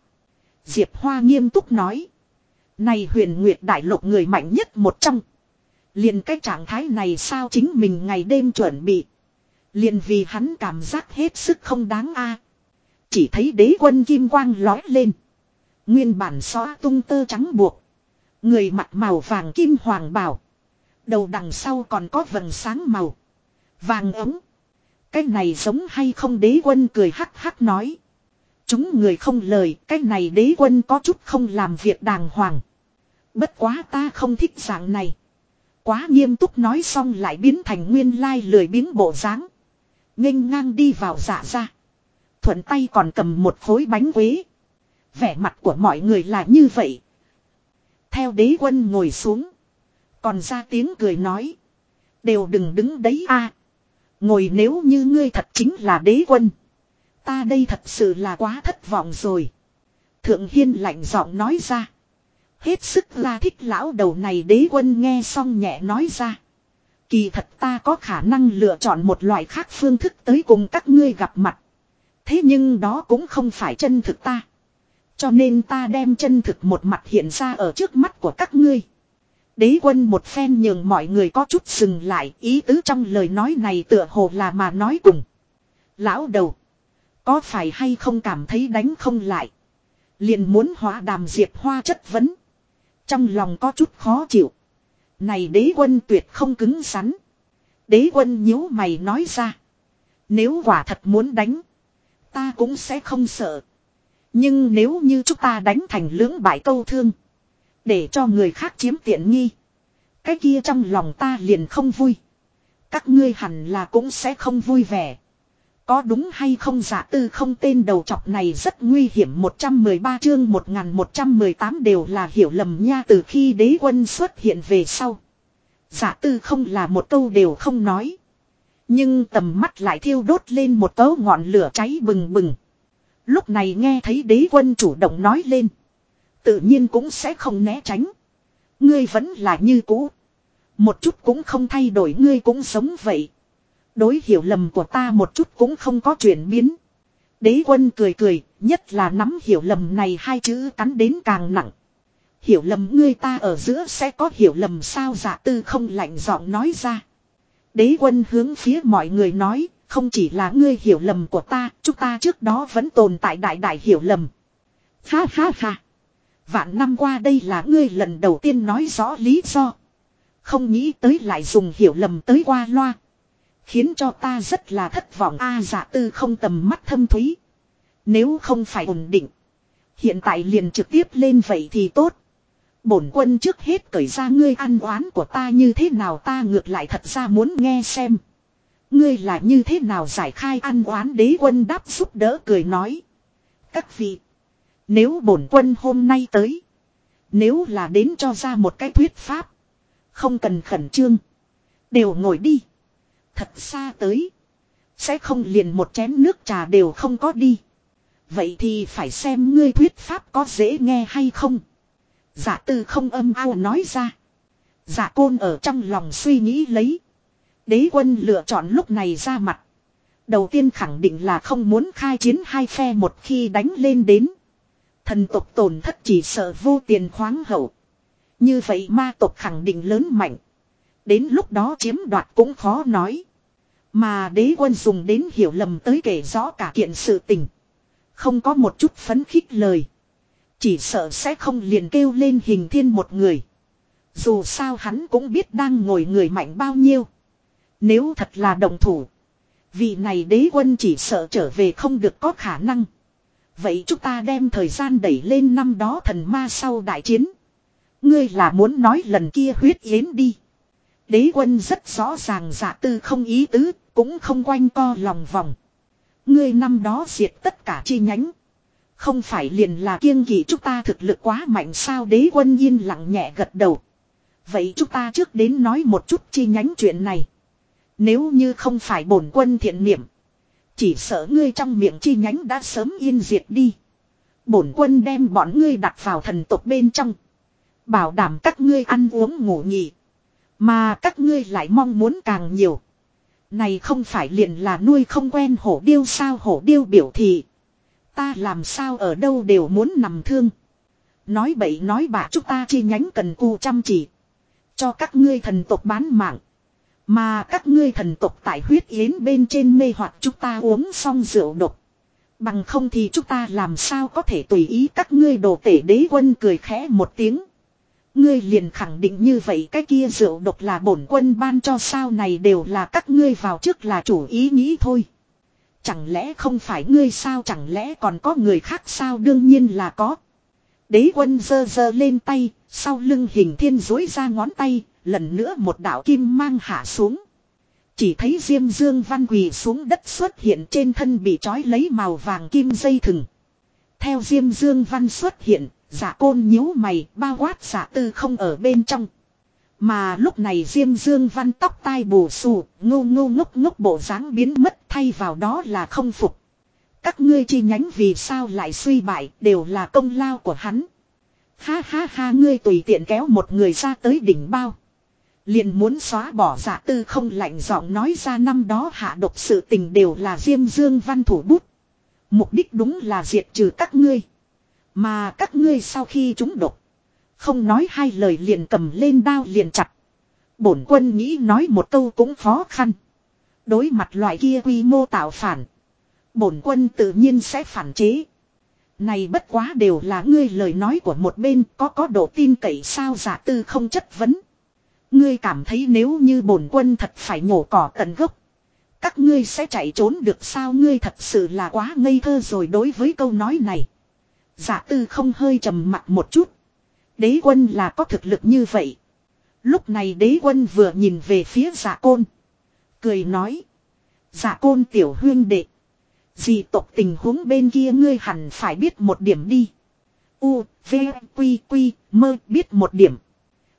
Diệp Hoa nghiêm túc nói. Này huyền nguyệt đại lục người mạnh nhất một trong. Liền cái trạng thái này sao chính mình ngày đêm chuẩn bị. Liền vì hắn cảm giác hết sức không đáng a. Chỉ thấy đế quân kim quang lói lên. Nguyên bản xóa tung tơ trắng buộc. Người mặt màu vàng kim hoàng bảo. Đầu đằng sau còn có vầng sáng màu. Vàng ống. Cái này giống hay không đế quân cười hắc hắc nói. Chúng người không lời, cái này đế quân có chút không làm việc đàng hoàng. Bất quá ta không thích dạng này. Quá nghiêm túc nói xong lại biến thành nguyên lai lười biếng bộ dáng nghênh ngang đi vào dạ ra. Thuận tay còn cầm một khối bánh quế. Vẻ mặt của mọi người là như vậy. Theo đế quân ngồi xuống. Còn ra tiếng cười nói. Đều đừng đứng đấy a Ngồi nếu như ngươi thật chính là đế quân. Ta đây thật sự là quá thất vọng rồi. Thượng Hiên lạnh giọng nói ra. Hết sức la thích lão đầu này đế quân nghe xong nhẹ nói ra. Kỳ thật ta có khả năng lựa chọn một loại khác phương thức tới cùng các ngươi gặp mặt. Thế nhưng đó cũng không phải chân thực ta. Cho nên ta đem chân thực một mặt hiện ra ở trước mắt của các ngươi. Đế quân một phen nhường mọi người có chút dừng lại, ý tứ trong lời nói này tựa hồ là mà nói cùng. Lão đầu. Có phải hay không cảm thấy đánh không lại. Liền muốn hóa đàm diệp hoa chất vấn. Trong lòng có chút khó chịu. Này đế quân tuyệt không cứng rắn. Đế quân nhíu mày nói ra. Nếu quả thật muốn đánh. Ta cũng sẽ không sợ. Nhưng nếu như chúng ta đánh thành lưỡng bại câu thương. Để cho người khác chiếm tiện nghi. Cái kia trong lòng ta liền không vui. Các ngươi hẳn là cũng sẽ không vui vẻ. Có đúng hay không giả tư không tên đầu chọc này rất nguy hiểm 113 chương 1118 đều là hiểu lầm nha từ khi đế quân xuất hiện về sau. Giả tư không là một câu đều không nói. Nhưng tầm mắt lại thiêu đốt lên một tấu ngọn lửa cháy bừng bừng. Lúc này nghe thấy đế quân chủ động nói lên. Tự nhiên cũng sẽ không né tránh. Ngươi vẫn là như cũ. Một chút cũng không thay đổi ngươi cũng sống vậy. Đối hiểu lầm của ta một chút cũng không có chuyển biến. Đế quân cười cười, nhất là nắm hiểu lầm này hai chữ cắn đến càng nặng. Hiểu lầm ngươi ta ở giữa sẽ có hiểu lầm sao giả tư không lạnh giọng nói ra. Đế quân hướng phía mọi người nói, không chỉ là ngươi hiểu lầm của ta, chúng ta trước đó vẫn tồn tại đại đại hiểu lầm. Ha ha ha. Vạn năm qua đây là ngươi lần đầu tiên nói rõ lý do. Không nghĩ tới lại dùng hiểu lầm tới qua loa. Khiến cho ta rất là thất vọng a à, tư không tầm mắt thâm thúy. Nếu không phải ổn định. Hiện tại liền trực tiếp lên vậy thì tốt. Bổn quân trước hết cởi ra ngươi ăn oán của ta như thế nào ta ngược lại thật ra muốn nghe xem. Ngươi là như thế nào giải khai ăn oán đế quân đáp giúp đỡ cười nói. Các vị. Nếu bổn quân hôm nay tới. Nếu là đến cho ra một cái thuyết pháp. Không cần khẩn trương. Đều ngồi đi. Thật xa tới. Sẽ không liền một chén nước trà đều không có đi. Vậy thì phải xem ngươi thuyết pháp có dễ nghe hay không. Giả tư không âm ao nói ra. Giả côn ở trong lòng suy nghĩ lấy. Đế quân lựa chọn lúc này ra mặt. Đầu tiên khẳng định là không muốn khai chiến hai phe một khi đánh lên đến. Thần tộc tổn thất chỉ sợ vô tiền khoáng hậu. Như vậy ma tộc khẳng định lớn mạnh. Đến lúc đó chiếm đoạt cũng khó nói. Mà đế quân dùng đến hiểu lầm tới kể rõ cả kiện sự tình. Không có một chút phấn khích lời. Chỉ sợ sẽ không liền kêu lên hình thiên một người. Dù sao hắn cũng biết đang ngồi người mạnh bao nhiêu. Nếu thật là đồng thủ. Vị này đế quân chỉ sợ trở về không được có khả năng. Vậy chúng ta đem thời gian đẩy lên năm đó thần ma sau đại chiến. Ngươi là muốn nói lần kia huyết yến đi. Đế quân rất rõ ràng giả tư không ý tứ, cũng không quanh co lòng vòng. Ngươi năm đó diệt tất cả chi nhánh. Không phải liền là kiêng kỵ chúng ta thực lực quá mạnh sao đế quân yên lặng nhẹ gật đầu. Vậy chúng ta trước đến nói một chút chi nhánh chuyện này. Nếu như không phải bổn quân thiện niệm. Chỉ sợ ngươi trong miệng chi nhánh đã sớm yên diệt đi. Bổn quân đem bọn ngươi đặt vào thần tộc bên trong. Bảo đảm các ngươi ăn uống ngủ nghỉ. Mà các ngươi lại mong muốn càng nhiều. Này không phải liền là nuôi không quen hổ điêu sao hổ điêu biểu thị. Ta làm sao ở đâu đều muốn nằm thương. Nói bậy nói bạ chúng ta chi nhánh cần cù chăm chỉ. Cho các ngươi thần tộc bán mạng. Mà các ngươi thần tộc tại huyết yến bên trên mê hoặc chúng ta uống xong rượu độc. Bằng không thì chúng ta làm sao có thể tùy ý các ngươi đồ tể đế quân cười khẽ một tiếng. Ngươi liền khẳng định như vậy cái kia rượu độc là bổn quân ban cho sao này đều là các ngươi vào trước là chủ ý nghĩ thôi. Chẳng lẽ không phải ngươi sao chẳng lẽ còn có người khác sao đương nhiên là có. Đế quân giơ giơ lên tay, sau lưng hình thiên dối ra ngón tay, lần nữa một đạo kim mang hạ xuống. Chỉ thấy Diêm Dương Văn quỳ xuống đất xuất hiện trên thân bị trói lấy màu vàng kim dây thừng. Theo Diêm Dương Văn xuất hiện, giả côn nhíu mày, bao quát giả tư không ở bên trong. Mà lúc này Diêm Dương Văn tóc tai bù xù, ngô ngô ngốc ngốc bộ dáng biến mất thay vào đó là không phục. Các ngươi chi nhánh vì sao lại suy bại đều là công lao của hắn. Ha ha ha ngươi tùy tiện kéo một người ra tới đỉnh bao. Liền muốn xóa bỏ giả tư không lạnh giọng nói ra năm đó hạ độc sự tình đều là diêm dương văn thủ bút. Mục đích đúng là diệt trừ các ngươi. Mà các ngươi sau khi chúng độc. Không nói hai lời liền cầm lên đao liền chặt. Bổn quân nghĩ nói một câu cũng khó khăn. Đối mặt loại kia quy mô tạo phản. Bổn quân tự nhiên sẽ phản chế. Này bất quá đều là ngươi lời nói của một bên, có có độ tin cậy sao giả tư không chất vấn. Ngươi cảm thấy nếu như bổn quân thật phải nhổ cỏ tận gốc. Các ngươi sẽ chạy trốn được sao ngươi thật sự là quá ngây thơ rồi đối với câu nói này. Giả tư không hơi trầm mặt một chút. Đế quân là có thực lực như vậy. Lúc này đế quân vừa nhìn về phía giả côn. Cười nói. Giả côn tiểu huyên đệ. Dì tộc tình huống bên kia ngươi hẳn phải biết một điểm đi. U, V, Quy, Quy, mơ biết một điểm.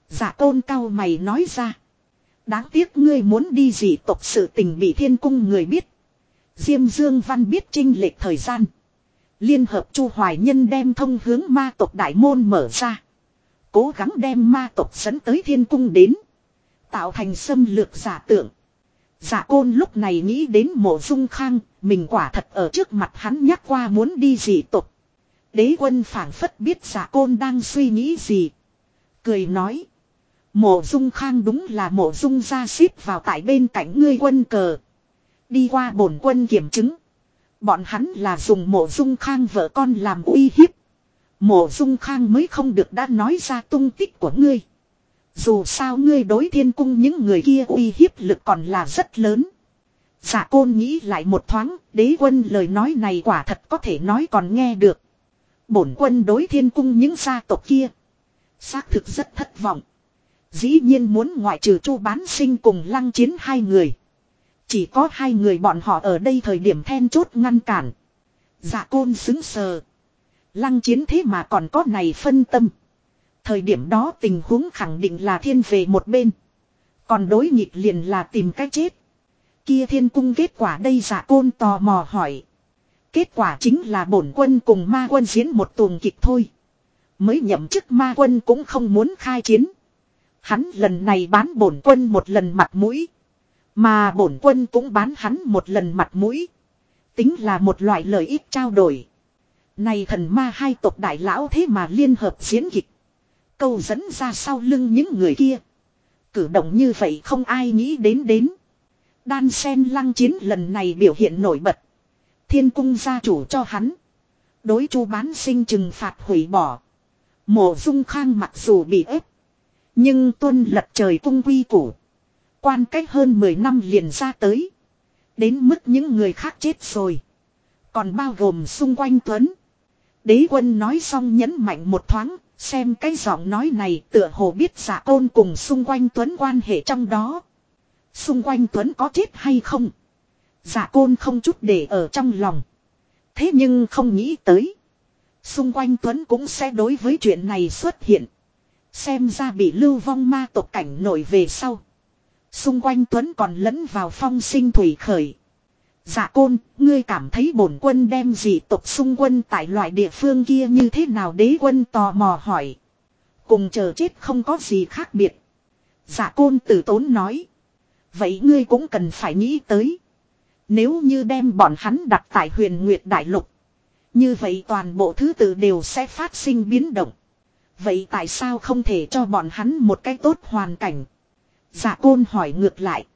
Giả tôn cao mày nói ra. Đáng tiếc ngươi muốn đi gì tộc sự tình bị thiên cung người biết. Diêm Dương Văn biết trinh lệch thời gian. Liên hợp Chu Hoài Nhân đem thông hướng ma tộc đại môn mở ra. Cố gắng đem ma tộc dẫn tới thiên cung đến. Tạo thành xâm lược giả tượng. Giả côn lúc này nghĩ đến mộ dung khang, mình quả thật ở trước mặt hắn nhắc qua muốn đi gì tộc. Đế quân phảng phất biết giả côn đang suy nghĩ gì. Cười nói. Mộ dung khang đúng là mộ dung ra xếp vào tại bên cạnh ngươi quân cờ. Đi qua bổn quân kiểm chứng. Bọn hắn là dùng mộ dung khang vợ con làm uy hiếp. Mộ dung khang mới không được đã nói ra tung tích của ngươi. Dù sao ngươi đối thiên cung những người kia uy hiếp lực còn là rất lớn. Giả dạ côn nghĩ lại một thoáng, đế quân lời nói này quả thật có thể nói còn nghe được. Bổn quân đối thiên cung những gia tộc kia. Xác thực rất thất vọng. Dĩ nhiên muốn ngoại trừ chu bán sinh cùng lăng chiến hai người. Chỉ có hai người bọn họ ở đây thời điểm then chốt ngăn cản. Dạ côn xứng sờ. Lăng chiến thế mà còn có này phân tâm. Thời điểm đó tình huống khẳng định là thiên về một bên. Còn đối nghịch liền là tìm cách chết. Kia thiên cung kết quả đây giả côn tò mò hỏi. Kết quả chính là bổn quân cùng ma quân diễn một tuồng kịch thôi. Mới nhậm chức ma quân cũng không muốn khai chiến. Hắn lần này bán bổn quân một lần mặt mũi. Mà bổn quân cũng bán hắn một lần mặt mũi. Tính là một loại lợi ích trao đổi. Này thần ma hai tộc đại lão thế mà liên hợp diễn kịch. Câu dẫn ra sau lưng những người kia. Cử động như vậy không ai nghĩ đến đến. Đan sen lăng chiến lần này biểu hiện nổi bật. Thiên cung gia chủ cho hắn. Đối chu bán sinh trừng phạt hủy bỏ. Mộ dung khang mặc dù bị ép. Nhưng tuân lật trời cung quy củ. Quan cách hơn 10 năm liền ra tới. Đến mức những người khác chết rồi. Còn bao gồm xung quanh Tuấn. Đế quân nói xong nhấn mạnh một thoáng. Xem cái giọng nói này tựa hồ biết giả côn cùng xung quanh Tuấn quan hệ trong đó. Xung quanh Tuấn có chết hay không? Giả côn không chút để ở trong lòng. Thế nhưng không nghĩ tới. Xung quanh Tuấn cũng sẽ đối với chuyện này xuất hiện. Xem ra bị lưu vong ma tộc cảnh nổi về sau. Xung quanh Tuấn còn lẫn vào phong sinh thủy khởi. Dạ côn, ngươi cảm thấy bổn quân đem gì tộc xung quân tại loại địa phương kia như thế nào đế quân tò mò hỏi. Cùng chờ chết không có gì khác biệt. Dạ côn tử tốn nói. Vậy ngươi cũng cần phải nghĩ tới. Nếu như đem bọn hắn đặt tại huyền Nguyệt Đại Lục. Như vậy toàn bộ thứ tự đều sẽ phát sinh biến động. Vậy tại sao không thể cho bọn hắn một cái tốt hoàn cảnh? giả côn hỏi ngược lại.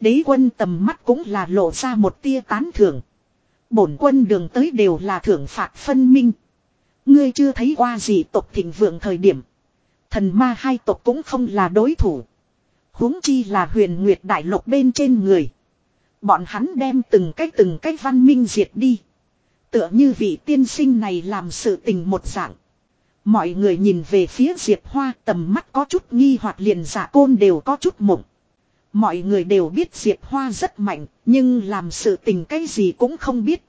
Đế quân tầm mắt cũng là lộ ra một tia tán thưởng. Bổn quân đường tới đều là thưởng phạt phân minh. Ngươi chưa thấy qua gì tộc thịnh vượng thời điểm. Thần ma hai tộc cũng không là đối thủ. huống chi là huyền nguyệt đại lục bên trên người. Bọn hắn đem từng cách từng cách văn minh diệt đi. Tựa như vị tiên sinh này làm sự tình một dạng. Mọi người nhìn về phía Diệp Hoa tầm mắt có chút nghi hoặc liền giả côn đều có chút mộng. Mọi người đều biết Diệp Hoa rất mạnh, nhưng làm sự tình cái gì cũng không biết.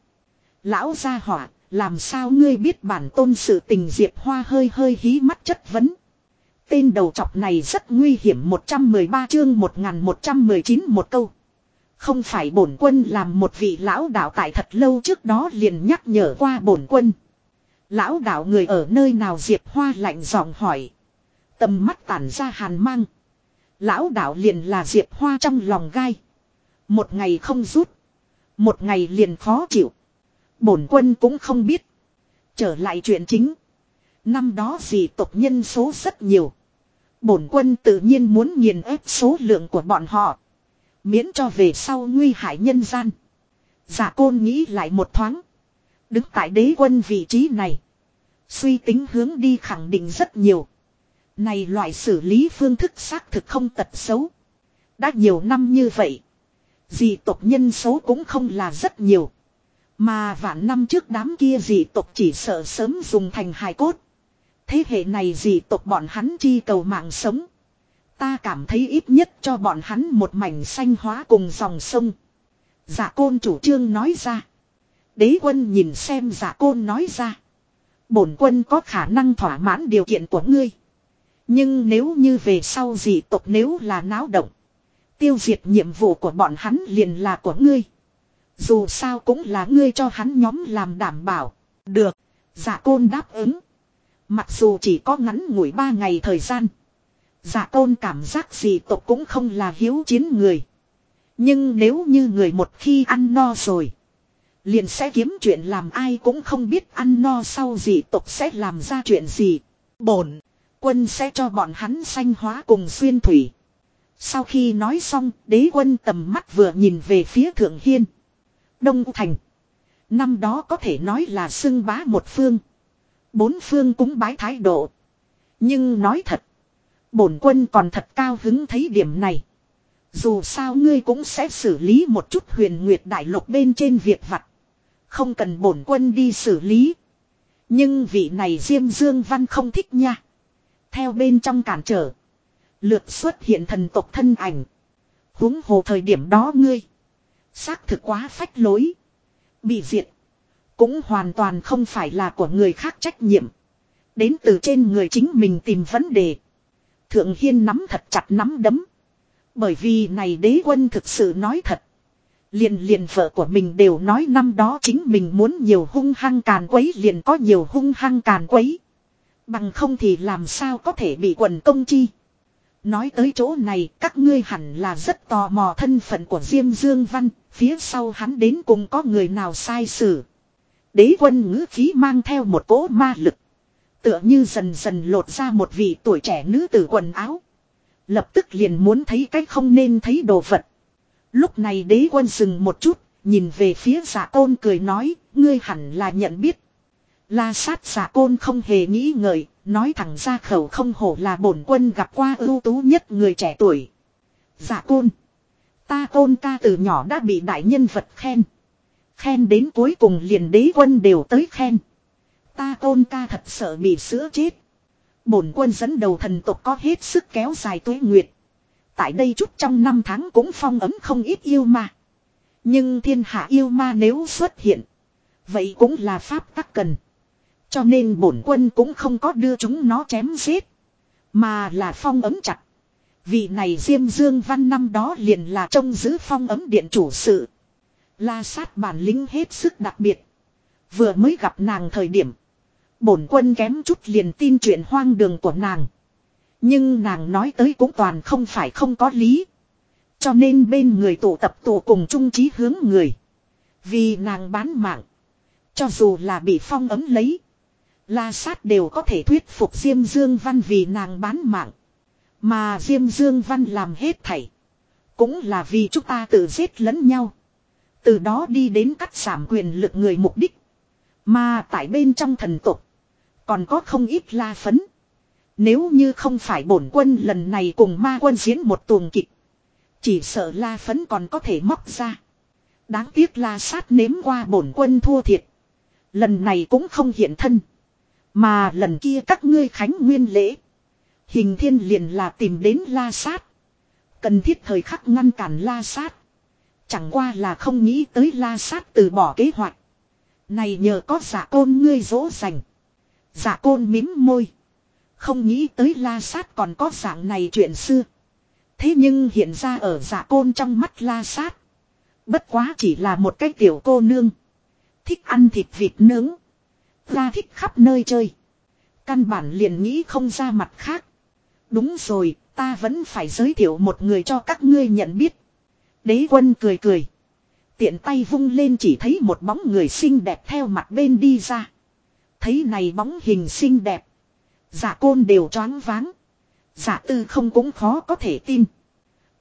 Lão gia hỏa, làm sao ngươi biết bản tôn sự tình Diệp Hoa hơi hơi hí mắt chất vấn. Tên đầu chọc này rất nguy hiểm 113 chương 1119 một câu. Không phải bổn quân làm một vị lão đạo tại thật lâu trước đó liền nhắc nhở qua bổn quân. Lão đạo người ở nơi nào Diệp Hoa lạnh giọng hỏi. Tầm mắt tản ra hàn mang. Lão đạo liền là Diệp Hoa trong lòng gai. Một ngày không rút. Một ngày liền khó chịu. Bổn quân cũng không biết. Trở lại chuyện chính. Năm đó gì tộc nhân số rất nhiều. Bổn quân tự nhiên muốn nghiền ép số lượng của bọn họ. Miễn cho về sau nguy hại nhân gian. Giả côn nghĩ lại một thoáng. Đứng tại đế quân vị trí này. Suy tính hướng đi khẳng định rất nhiều. Này loại xử lý phương thức xác thực không tật xấu. Đã nhiều năm như vậy. Dị tộc nhân số cũng không là rất nhiều. Mà vạn năm trước đám kia dị tộc chỉ sợ sớm dùng thành hài cốt. Thế hệ này dị tộc bọn hắn chi cầu mạng sống. Ta cảm thấy ít nhất cho bọn hắn một mảnh xanh hóa cùng dòng sông. Giả côn chủ trương nói ra. Đế quân nhìn xem giả côn nói ra. Bổn quân có khả năng thỏa mãn điều kiện của ngươi. Nhưng nếu như về sau dị tộc nếu là náo động. Tiêu diệt nhiệm vụ của bọn hắn liền là của ngươi. Dù sao cũng là ngươi cho hắn nhóm làm đảm bảo. Được. Giả côn đáp ứng. Mặc dù chỉ có ngắn ngủi ba ngày thời gian. Giả côn cảm giác gì tộc cũng không là hiếu chiến người. Nhưng nếu như người một khi ăn no rồi. Liền sẽ kiếm chuyện làm ai cũng không biết ăn no sau gì tộc sẽ làm ra chuyện gì. Bổn. Quân sẽ cho bọn hắn sanh hóa cùng xuyên thủy. Sau khi nói xong, đế quân tầm mắt vừa nhìn về phía thượng hiên. Đông Thành. Năm đó có thể nói là xưng bá một phương. Bốn phương cũng bái thái độ. Nhưng nói thật. Bổn quân còn thật cao hứng thấy điểm này. Dù sao ngươi cũng sẽ xử lý một chút huyền nguyệt đại lục bên trên việc vặt. Không cần bổn quân đi xử lý. Nhưng vị này Diêm Dương Văn không thích nha. Theo bên trong cản trở. Lượt xuất hiện thần tộc thân ảnh. huống hồ thời điểm đó ngươi. Xác thực quá phách lối. Bị diệt. Cũng hoàn toàn không phải là của người khác trách nhiệm. Đến từ trên người chính mình tìm vấn đề. Thượng Hiên nắm thật chặt nắm đấm. Bởi vì này đế quân thực sự nói thật. Liền liền vợ của mình đều nói năm đó chính mình muốn nhiều hung hăng càn quấy liền có nhiều hung hăng càn quấy. Bằng không thì làm sao có thể bị quần công chi. Nói tới chỗ này các ngươi hẳn là rất tò mò thân phận của Diêm Dương Văn, phía sau hắn đến cùng có người nào sai xử. Đế quân ngữ khí mang theo một cỗ ma lực. Tựa như dần dần lột ra một vị tuổi trẻ nữ tử quần áo. Lập tức liền muốn thấy cách không nên thấy đồ vật. Lúc này đế quân dừng một chút, nhìn về phía giả côn cười nói, ngươi hẳn là nhận biết. La sát giả côn không hề nghĩ ngợi, nói thẳng ra khẩu không hổ là bổn quân gặp qua ưu tú nhất người trẻ tuổi. Giả côn. Ta côn ca từ nhỏ đã bị đại nhân vật khen. Khen đến cuối cùng liền đế quân đều tới khen. Ta côn ca thật sợ bị sữa chết. Bổn quân dẫn đầu thần tộc có hết sức kéo dài tuế nguyệt. Tại đây chút trong năm tháng cũng phong ấm không ít yêu ma. Nhưng thiên hạ yêu ma nếu xuất hiện. Vậy cũng là pháp tắc cần. Cho nên bổn quân cũng không có đưa chúng nó chém giết. Mà là phong ấm chặt. Vị này Diêm Dương Văn năm đó liền là trông giữ phong ấm điện chủ sự. La sát bản lĩnh hết sức đặc biệt. Vừa mới gặp nàng thời điểm. Bổn quân kém chút liền tin chuyện hoang đường của nàng. Nhưng nàng nói tới cũng toàn không phải không có lý. Cho nên bên người tụ tập tụ cùng chung trí hướng người. Vì nàng bán mạng. Cho dù là bị phong ấm lấy. La sát đều có thể thuyết phục Diêm Dương Văn vì nàng bán mạng. Mà Diêm Dương Văn làm hết thảy. Cũng là vì chúng ta tự giết lẫn nhau. Từ đó đi đến cắt giảm quyền lực người mục đích. Mà tại bên trong thần tục. Còn có không ít la phấn. Nếu như không phải bổn quân lần này cùng ma quân diễn một tuồng kịch. Chỉ sợ la phấn còn có thể móc ra. Đáng tiếc la sát nếm qua bổn quân thua thiệt. Lần này cũng không hiện thân. Mà lần kia các ngươi khánh nguyên lễ. Hình thiên liền là tìm đến la sát. Cần thiết thời khắc ngăn cản la sát. Chẳng qua là không nghĩ tới la sát từ bỏ kế hoạch. Này nhờ có giả côn ngươi dỗ dành. Giả côn mím môi. Không nghĩ tới la sát còn có dạng này chuyện xưa. Thế nhưng hiện ra ở giả côn trong mắt la sát. Bất quá chỉ là một cái tiểu cô nương. Thích ăn thịt vịt nướng. Ra thích khắp nơi chơi. Căn bản liền nghĩ không ra mặt khác. Đúng rồi, ta vẫn phải giới thiệu một người cho các ngươi nhận biết. Đế quân cười cười. Tiện tay vung lên chỉ thấy một bóng người xinh đẹp theo mặt bên đi ra. Thấy này bóng hình xinh đẹp. Giả côn đều choáng váng. Giả tư không cũng khó có thể tin.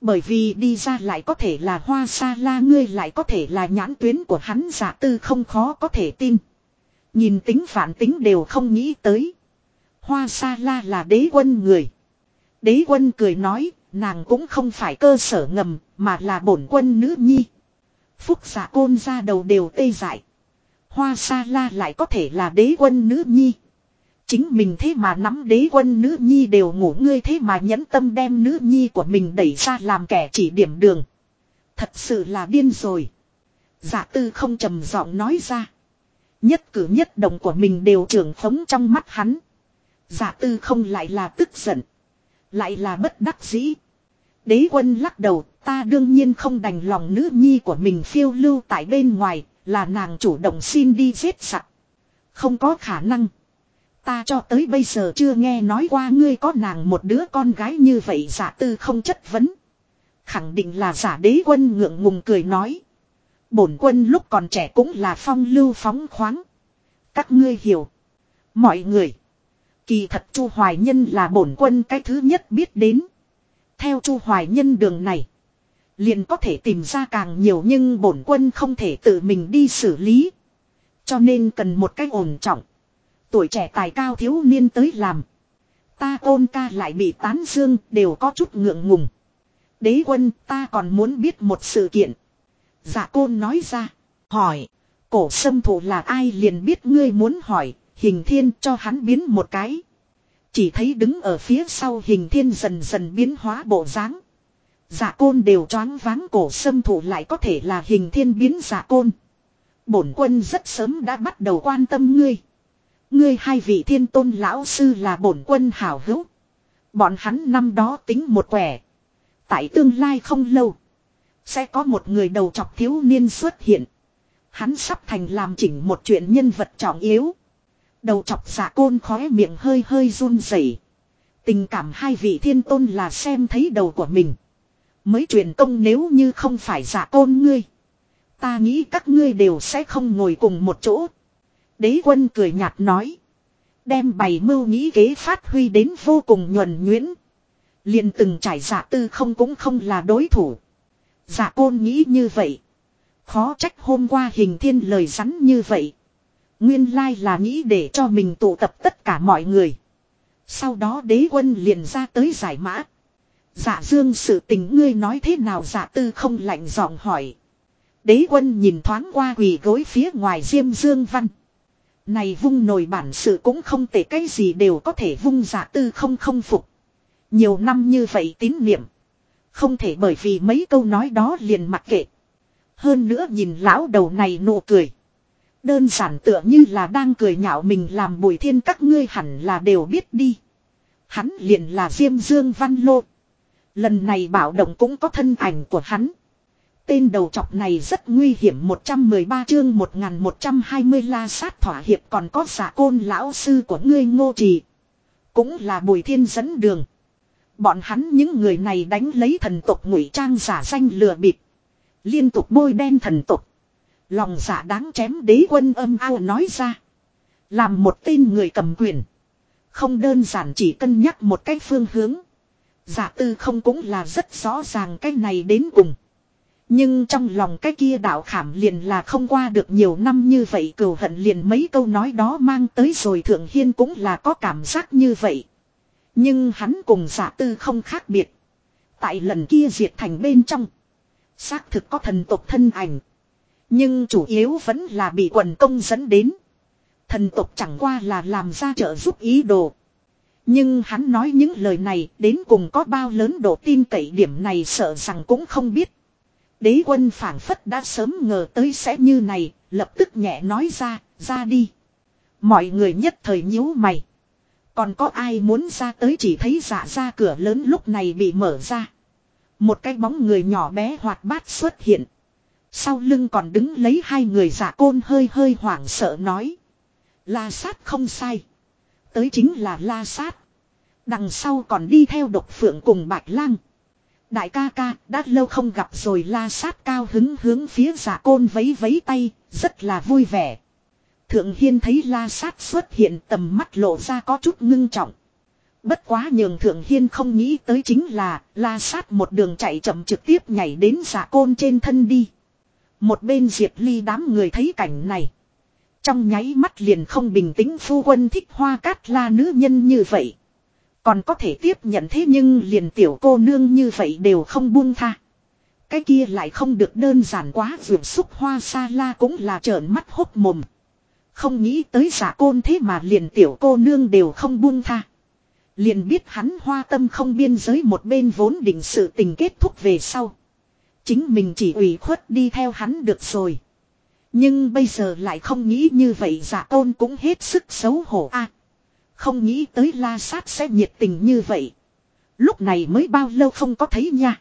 Bởi vì đi ra lại có thể là hoa sa la ngươi lại có thể là nhãn tuyến của hắn giả tư không khó có thể tin. Nhìn tính phản tính đều không nghĩ tới. Hoa sa la là đế quân người. Đế quân cười nói, nàng cũng không phải cơ sở ngầm, mà là bổn quân nữ nhi. Phúc giả côn ra đầu đều tê dại. Hoa sa la lại có thể là đế quân nữ nhi. Chính mình thế mà nắm đế quân nữ nhi đều ngủ ngươi thế mà nhẫn tâm đem nữ nhi của mình đẩy ra làm kẻ chỉ điểm đường. Thật sự là điên rồi. Giả tư không trầm giọng nói ra. Nhất cử nhất động của mình đều trưởng phóng trong mắt hắn. Giả tư không lại là tức giận. Lại là bất đắc dĩ. Đế quân lắc đầu, ta đương nhiên không đành lòng nữ nhi của mình phiêu lưu tại bên ngoài, là nàng chủ động xin đi giết sặc. Không có khả năng. Ta cho tới bây giờ chưa nghe nói qua ngươi có nàng một đứa con gái như vậy giả tư không chất vấn. Khẳng định là giả đế quân ngượng ngùng cười nói. Bổn quân lúc còn trẻ cũng là phong lưu phóng khoáng. Các ngươi hiểu. Mọi người. Kỳ thật Chu Hoài Nhân là bổn quân cái thứ nhất biết đến. Theo Chu Hoài Nhân đường này. Liền có thể tìm ra càng nhiều nhưng bổn quân không thể tự mình đi xử lý. Cho nên cần một cách ổn trọng. Tuổi trẻ tài cao thiếu niên tới làm. Ta ôn ca lại bị tán dương, đều có chút ngượng ngùng. Đế quân, ta còn muốn biết một sự kiện. Dạ côn nói ra. Hỏi. Cổ sâm thủ là ai liền biết ngươi muốn hỏi. Hình thiên cho hắn biến một cái. Chỉ thấy đứng ở phía sau hình thiên dần dần biến hóa bộ dáng. Dạ côn đều choáng váng, cổ sâm thủ lại có thể là hình thiên biến dạ côn. Bổn quân rất sớm đã bắt đầu quan tâm ngươi. Ngươi hai vị thiên tôn lão sư là bổn quân hảo hữu. Bọn hắn năm đó tính một quẻ. Tại tương lai không lâu. Sẽ có một người đầu chọc thiếu niên xuất hiện. Hắn sắp thành làm chỉnh một chuyện nhân vật trọng yếu. Đầu chọc giả côn khóe miệng hơi hơi run rẩy. Tình cảm hai vị thiên tôn là xem thấy đầu của mình. Mới truyền công nếu như không phải giả côn ngươi. Ta nghĩ các ngươi đều sẽ không ngồi cùng một chỗ. Đế quân cười nhạt nói. Đem bày mưu nghĩ kế phát huy đến vô cùng nhuần nhuyễn. liền từng trải giả tư không cũng không là đối thủ. Giả côn nghĩ như vậy. Khó trách hôm qua hình thiên lời rắn như vậy. Nguyên lai là nghĩ để cho mình tụ tập tất cả mọi người. Sau đó đế quân liền ra tới giải mã. Giả dương sự tình ngươi nói thế nào giả tư không lạnh giọng hỏi. Đế quân nhìn thoáng qua quỳ gối phía ngoài diêm dương văn. Này vung nổi bản sự cũng không tệ, cái gì đều có thể vung giả tư không không phục. Nhiều năm như vậy tín niệm. Không thể bởi vì mấy câu nói đó liền mặc kệ. Hơn nữa nhìn lão đầu này nụ cười. Đơn giản tựa như là đang cười nhạo mình làm bùi thiên các ngươi hẳn là đều biết đi. Hắn liền là Diêm Dương Văn Lô. Lần này bảo động cũng có thân ảnh của hắn. Tên đầu trọc này rất nguy hiểm 113 chương 1120 la sát thỏa hiệp còn có giả côn lão sư của ngươi ngô trì. Cũng là bùi thiên dẫn đường. Bọn hắn những người này đánh lấy thần tục ngụy trang giả danh lừa bịp. Liên tục bôi đen thần tục. Lòng giả đáng chém đế quân âm ao nói ra. Làm một tên người cầm quyền. Không đơn giản chỉ cân nhắc một cái phương hướng. Giả tư không cũng là rất rõ ràng cái này đến cùng. Nhưng trong lòng cái kia đạo khảm liền là không qua được nhiều năm như vậy, cừu hận liền mấy câu nói đó mang tới rồi, thượng hiên cũng là có cảm giác như vậy. Nhưng hắn cùng giả tư không khác biệt. Tại lần kia diệt thành bên trong. Xác thực có thần tộc thân ảnh. Nhưng chủ yếu vẫn là bị quần công dẫn đến. Thần tộc chẳng qua là làm ra trợ giúp ý đồ. Nhưng hắn nói những lời này đến cùng có bao lớn độ tin cậy, điểm này sợ rằng cũng không biết. Đế quân phản phất đã sớm ngờ tới sẽ như này, lập tức nhẹ nói ra, ra đi. Mọi người nhất thời nhíu mày. Còn có ai muốn ra tới chỉ thấy giả ra cửa lớn lúc này bị mở ra. Một cái bóng người nhỏ bé hoạt bát xuất hiện. Sau lưng còn đứng lấy hai người giả côn hơi hơi hoảng sợ nói. La sát không sai. Tới chính là la sát. Đằng sau còn đi theo độc phượng cùng bạch lang. Đại ca ca, đã lâu không gặp rồi la sát cao hứng hướng phía giả côn vấy vấy tay, rất là vui vẻ. Thượng Hiên thấy la sát xuất hiện tầm mắt lộ ra có chút ngưng trọng. Bất quá nhường Thượng Hiên không nghĩ tới chính là la sát một đường chạy chậm trực tiếp nhảy đến giả côn trên thân đi. Một bên Diệp Ly đám người thấy cảnh này. Trong nháy mắt liền không bình tĩnh phu quân thích hoa cát la nữ nhân như vậy. Còn có thể tiếp nhận thế nhưng liền tiểu cô nương như vậy đều không buông tha. Cái kia lại không được đơn giản quá vượt xúc hoa sa la cũng là trợn mắt hốt mồm. Không nghĩ tới giả côn thế mà liền tiểu cô nương đều không buông tha. Liền biết hắn hoa tâm không biên giới một bên vốn định sự tình kết thúc về sau. Chính mình chỉ ủy khuất đi theo hắn được rồi. Nhưng bây giờ lại không nghĩ như vậy, giả tôn cũng hết sức xấu hổ a không nghĩ tới la sát sẽ nhiệt tình như vậy. Lúc này mới bao lâu không có thấy nha.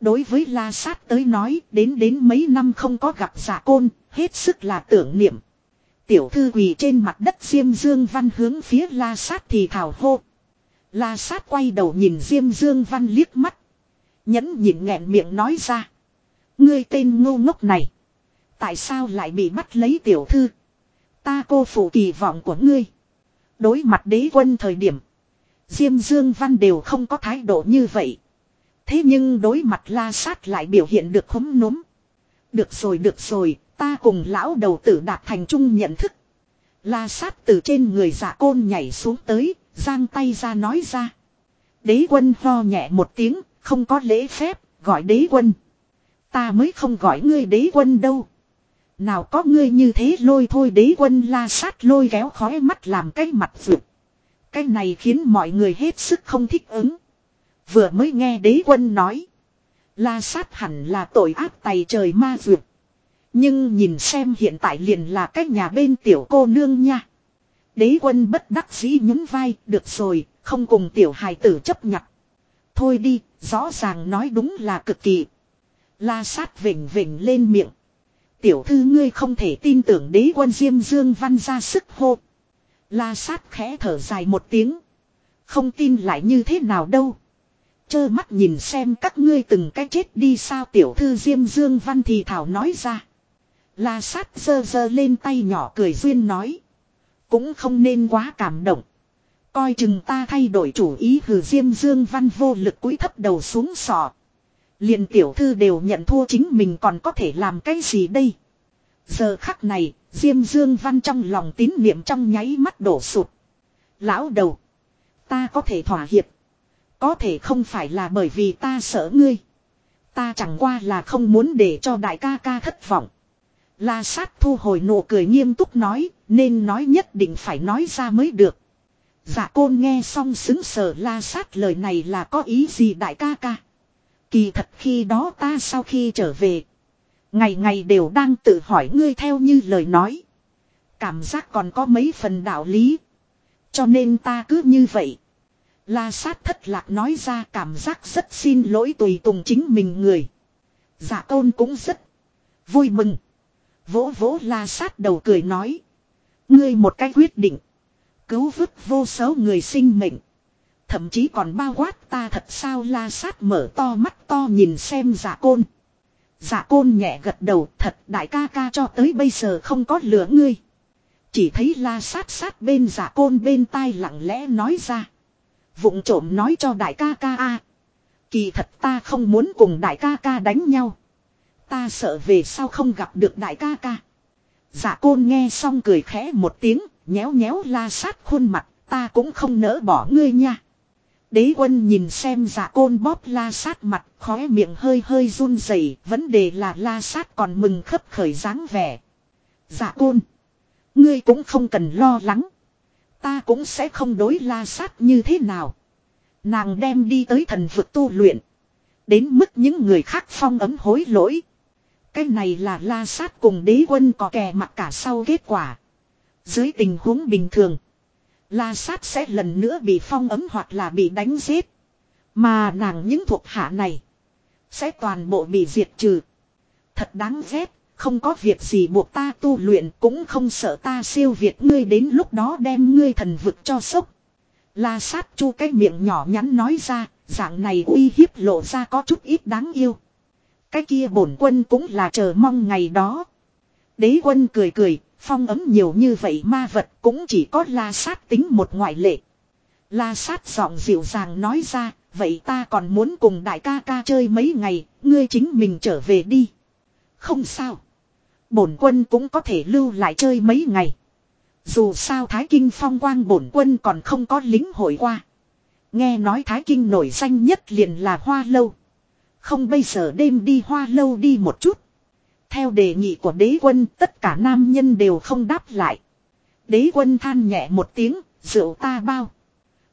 Đối với la sát tới nói đến đến mấy năm không có gặp giả côn, hết sức là tưởng niệm. Tiểu thư quỳ trên mặt đất Diêm Dương Văn hướng phía la sát thì thảo hô. La sát quay đầu nhìn Diêm Dương Văn liếc mắt. Nhẫn nhịn nghẹn miệng nói ra. Ngươi tên ngu ngốc này. Tại sao lại bị bắt lấy tiểu thư? Ta cô phụ kỳ vọng của ngươi. Đối mặt đế quân thời điểm. Diêm Dương Văn đều không có thái độ như vậy. Thế nhưng đối mặt la sát lại biểu hiện được khống núm. Được rồi được rồi, ta cùng lão đầu tử đạt thành chung nhận thức. La sát từ trên người giả côn nhảy xuống tới, giang tay ra nói ra. Đế quân ho nhẹ một tiếng, không có lễ phép, gọi đế quân. Ta mới không gọi ngươi đế quân đâu. Nào có ngươi như thế lôi thôi đế quân la sát lôi kéo khói mắt làm cái mặt vượt. Cái này khiến mọi người hết sức không thích ứng. Vừa mới nghe đế quân nói. La sát hẳn là tội ác tày trời ma vượt. Nhưng nhìn xem hiện tại liền là cái nhà bên tiểu cô nương nha. Đế quân bất đắc dĩ nhún vai, được rồi, không cùng tiểu hài tử chấp nhận. Thôi đi, rõ ràng nói đúng là cực kỳ. La sát vỉnh vỉnh lên miệng. Tiểu thư ngươi không thể tin tưởng đế quân Diêm Dương văn ra sức hô. La sát khẽ thở dài một tiếng. Không tin lại như thế nào đâu. Chơ mắt nhìn xem các ngươi từng cái chết đi sao tiểu thư Diêm Dương văn thì thảo nói ra. La sát dơ dơ lên tay nhỏ cười duyên nói. Cũng không nên quá cảm động. Coi chừng ta thay đổi chủ ý hừ Diêm Dương văn vô lực cúi thấp đầu xuống sọ liền tiểu thư đều nhận thua chính mình còn có thể làm cái gì đây. Giờ khắc này, Diêm Dương Văn trong lòng tín niệm trong nháy mắt đổ sụt. Lão đầu. Ta có thể thỏa hiệp. Có thể không phải là bởi vì ta sợ ngươi. Ta chẳng qua là không muốn để cho đại ca ca thất vọng. La sát thu hồi nụ cười nghiêm túc nói, nên nói nhất định phải nói ra mới được. Dạ côn nghe xong xứng sở la sát lời này là có ý gì đại ca ca. Kỳ thật khi đó ta sau khi trở về. Ngày ngày đều đang tự hỏi ngươi theo như lời nói. Cảm giác còn có mấy phần đạo lý. Cho nên ta cứ như vậy. La sát thất lạc nói ra cảm giác rất xin lỗi tùy tùng chính mình người. Dạ tôn cũng rất vui mừng. Vỗ vỗ la sát đầu cười nói. Ngươi một cái quyết định. Cứu vứt vô số người sinh mệnh. Thậm chí còn bao quát ta thật sao la sát mở to mắt to nhìn xem giả côn. Giả côn nhẹ gật đầu thật đại ca ca cho tới bây giờ không có lửa ngươi. Chỉ thấy la sát sát bên giả côn bên tai lặng lẽ nói ra. Vụng trộm nói cho đại ca ca a Kỳ thật ta không muốn cùng đại ca ca đánh nhau. Ta sợ về sau không gặp được đại ca ca. Giả côn nghe xong cười khẽ một tiếng, nhéo nhéo la sát khuôn mặt, ta cũng không nỡ bỏ ngươi nha. Đế quân nhìn xem giả côn bóp la sát mặt, khóe miệng hơi hơi run rẩy vấn đề là la sát còn mừng khấp khởi dáng vẻ. Giả côn, ngươi cũng không cần lo lắng. Ta cũng sẽ không đối la sát như thế nào. Nàng đem đi tới thần vực tu luyện. Đến mức những người khác phong ấm hối lỗi. Cái này là la sát cùng đế quân có kè mặt cả sau kết quả. Dưới tình huống bình thường. La sát sẽ lần nữa bị phong ấm hoặc là bị đánh giết. Mà nàng những thuộc hạ này. Sẽ toàn bộ bị diệt trừ. Thật đáng ghét, không có việc gì buộc ta tu luyện cũng không sợ ta siêu việt ngươi đến lúc đó đem ngươi thần vực cho sốc. La sát chu cái miệng nhỏ nhắn nói ra, dạng này uy hiếp lộ ra có chút ít đáng yêu. Cái kia bổn quân cũng là chờ mong ngày đó. Đế quân cười cười, phong ấm nhiều như vậy ma vật cũng chỉ có la sát tính một ngoại lệ. La sát giọng dịu dàng nói ra, vậy ta còn muốn cùng đại ca ca chơi mấy ngày, ngươi chính mình trở về đi. Không sao. Bổn quân cũng có thể lưu lại chơi mấy ngày. Dù sao Thái Kinh phong quang bổn quân còn không có lính hội qua. Nghe nói Thái Kinh nổi danh nhất liền là hoa lâu. Không bây giờ đêm đi hoa lâu đi một chút. Theo đề nghị của đế quân tất cả nam nhân đều không đáp lại. Đế quân than nhẹ một tiếng, rượu ta bao.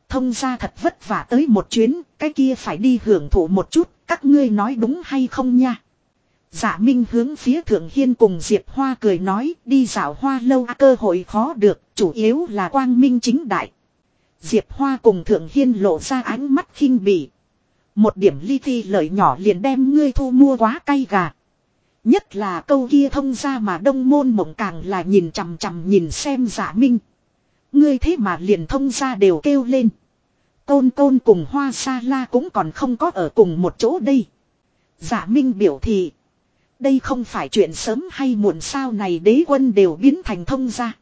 Thông ra thật vất vả tới một chuyến, cái kia phải đi hưởng thụ một chút, các ngươi nói đúng hay không nha. Dạ Minh hướng phía Thượng Hiên cùng Diệp Hoa cười nói đi dạo hoa lâu cơ hội khó được, chủ yếu là quang minh chính đại. Diệp Hoa cùng Thượng Hiên lộ ra ánh mắt khinh bỉ. Một điểm ly thi lợi nhỏ liền đem ngươi thu mua quá cay gà. Nhất là câu kia thông ra mà đông môn mộng càng là nhìn chằm chằm nhìn xem giả minh. Ngươi thế mà liền thông ra đều kêu lên. Côn côn cùng hoa sa la cũng còn không có ở cùng một chỗ đây. Giả minh biểu thị. Đây không phải chuyện sớm hay muộn sao này đế quân đều biến thành thông ra.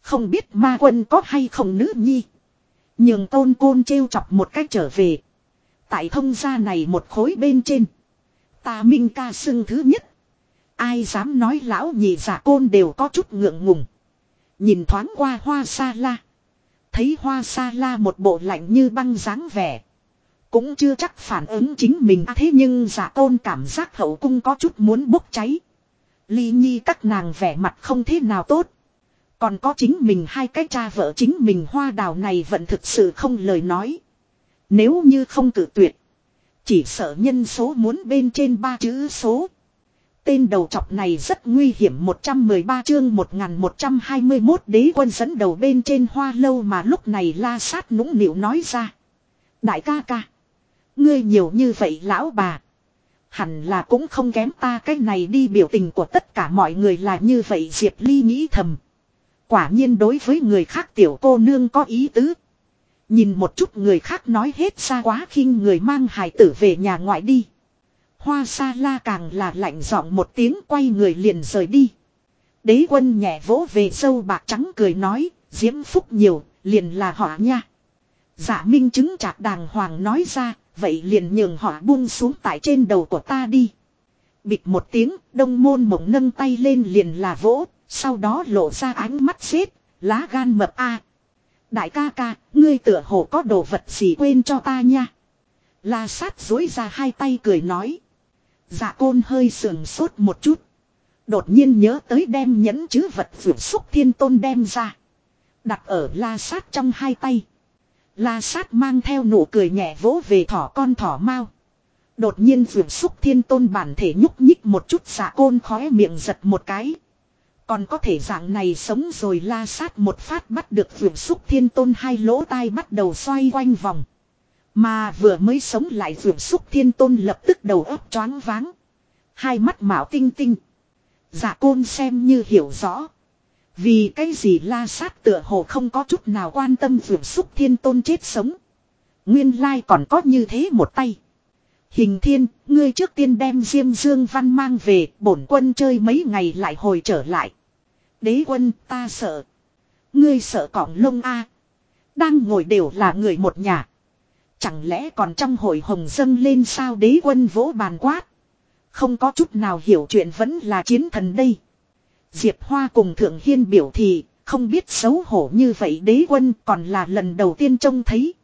Không biết ma quân có hay không nữ nhi. Nhưng tôn côn trêu chọc một cách trở về. Tại thông gia này một khối bên trên. Ta minh ca xưng thứ nhất. Ai dám nói lão nhị giả côn đều có chút ngượng ngùng. Nhìn thoáng qua hoa sa la. Thấy hoa sa la một bộ lạnh như băng dáng vẻ. Cũng chưa chắc phản ứng chính mình à, thế nhưng giả tôn cảm giác hậu cung có chút muốn bốc cháy. Ly nhi các nàng vẻ mặt không thế nào tốt. Còn có chính mình hai cái cha vợ chính mình hoa đào này vẫn thực sự không lời nói. Nếu như không tự tuyệt. Chỉ sợ nhân số muốn bên trên ba chữ số. Tên đầu trọc này rất nguy hiểm 113 chương 1121 đế quân dẫn đầu bên trên hoa lâu mà lúc này la sát nũng nịu nói ra. Đại ca ca. Ngươi nhiều như vậy lão bà. Hẳn là cũng không kém ta cái này đi biểu tình của tất cả mọi người là như vậy Diệp Ly nghĩ thầm. Quả nhiên đối với người khác tiểu cô nương có ý tứ. Nhìn một chút người khác nói hết ra quá khinh người mang hài tử về nhà ngoại đi. Hoa sa la càng là lạnh giọng một tiếng quay người liền rời đi. Đế quân nhẹ vỗ về sâu bạc trắng cười nói, diễm phúc nhiều, liền là họ nha. Giả minh chứng chạc đàng hoàng nói ra, vậy liền nhường họ buông xuống tại trên đầu của ta đi. Bịch một tiếng, đông môn mộng nâng tay lên liền là vỗ, sau đó lộ ra ánh mắt xếp, lá gan mập a. Đại ca ca, ngươi tựa hồ có đồ vật gì quên cho ta nha. La sát dối ra hai tay cười nói. Dạ côn hơi sườn sốt một chút. Đột nhiên nhớ tới đem nhẫn chứ vật vượt xúc thiên tôn đem ra. Đặt ở la sát trong hai tay. La sát mang theo nụ cười nhẹ vỗ về thỏ con thỏ mau. Đột nhiên vượt xúc thiên tôn bản thể nhúc nhích một chút dạ côn khóe miệng giật một cái. Còn có thể dạng này sống rồi la sát một phát bắt được vượt xúc thiên tôn hai lỗ tai bắt đầu xoay quanh vòng. Mà vừa mới sống lại vượt xúc thiên tôn lập tức đầu óc choáng váng. Hai mắt mạo tinh tinh. giả côn xem như hiểu rõ. Vì cái gì la sát tựa hồ không có chút nào quan tâm vượt xúc thiên tôn chết sống. Nguyên lai còn có như thế một tay. Hình thiên, ngươi trước tiên đem Diêm Dương Văn mang về, bổn quân chơi mấy ngày lại hồi trở lại. Đế quân, ta sợ. Ngươi sợ cỏng lông a Đang ngồi đều là người một nhà. Chẳng lẽ còn trong hội hồng dâng lên sao đế quân vỗ bàn quát. Không có chút nào hiểu chuyện vẫn là chiến thần đây. Diệp Hoa cùng Thượng Hiên biểu thị, không biết xấu hổ như vậy đế quân còn là lần đầu tiên trông thấy.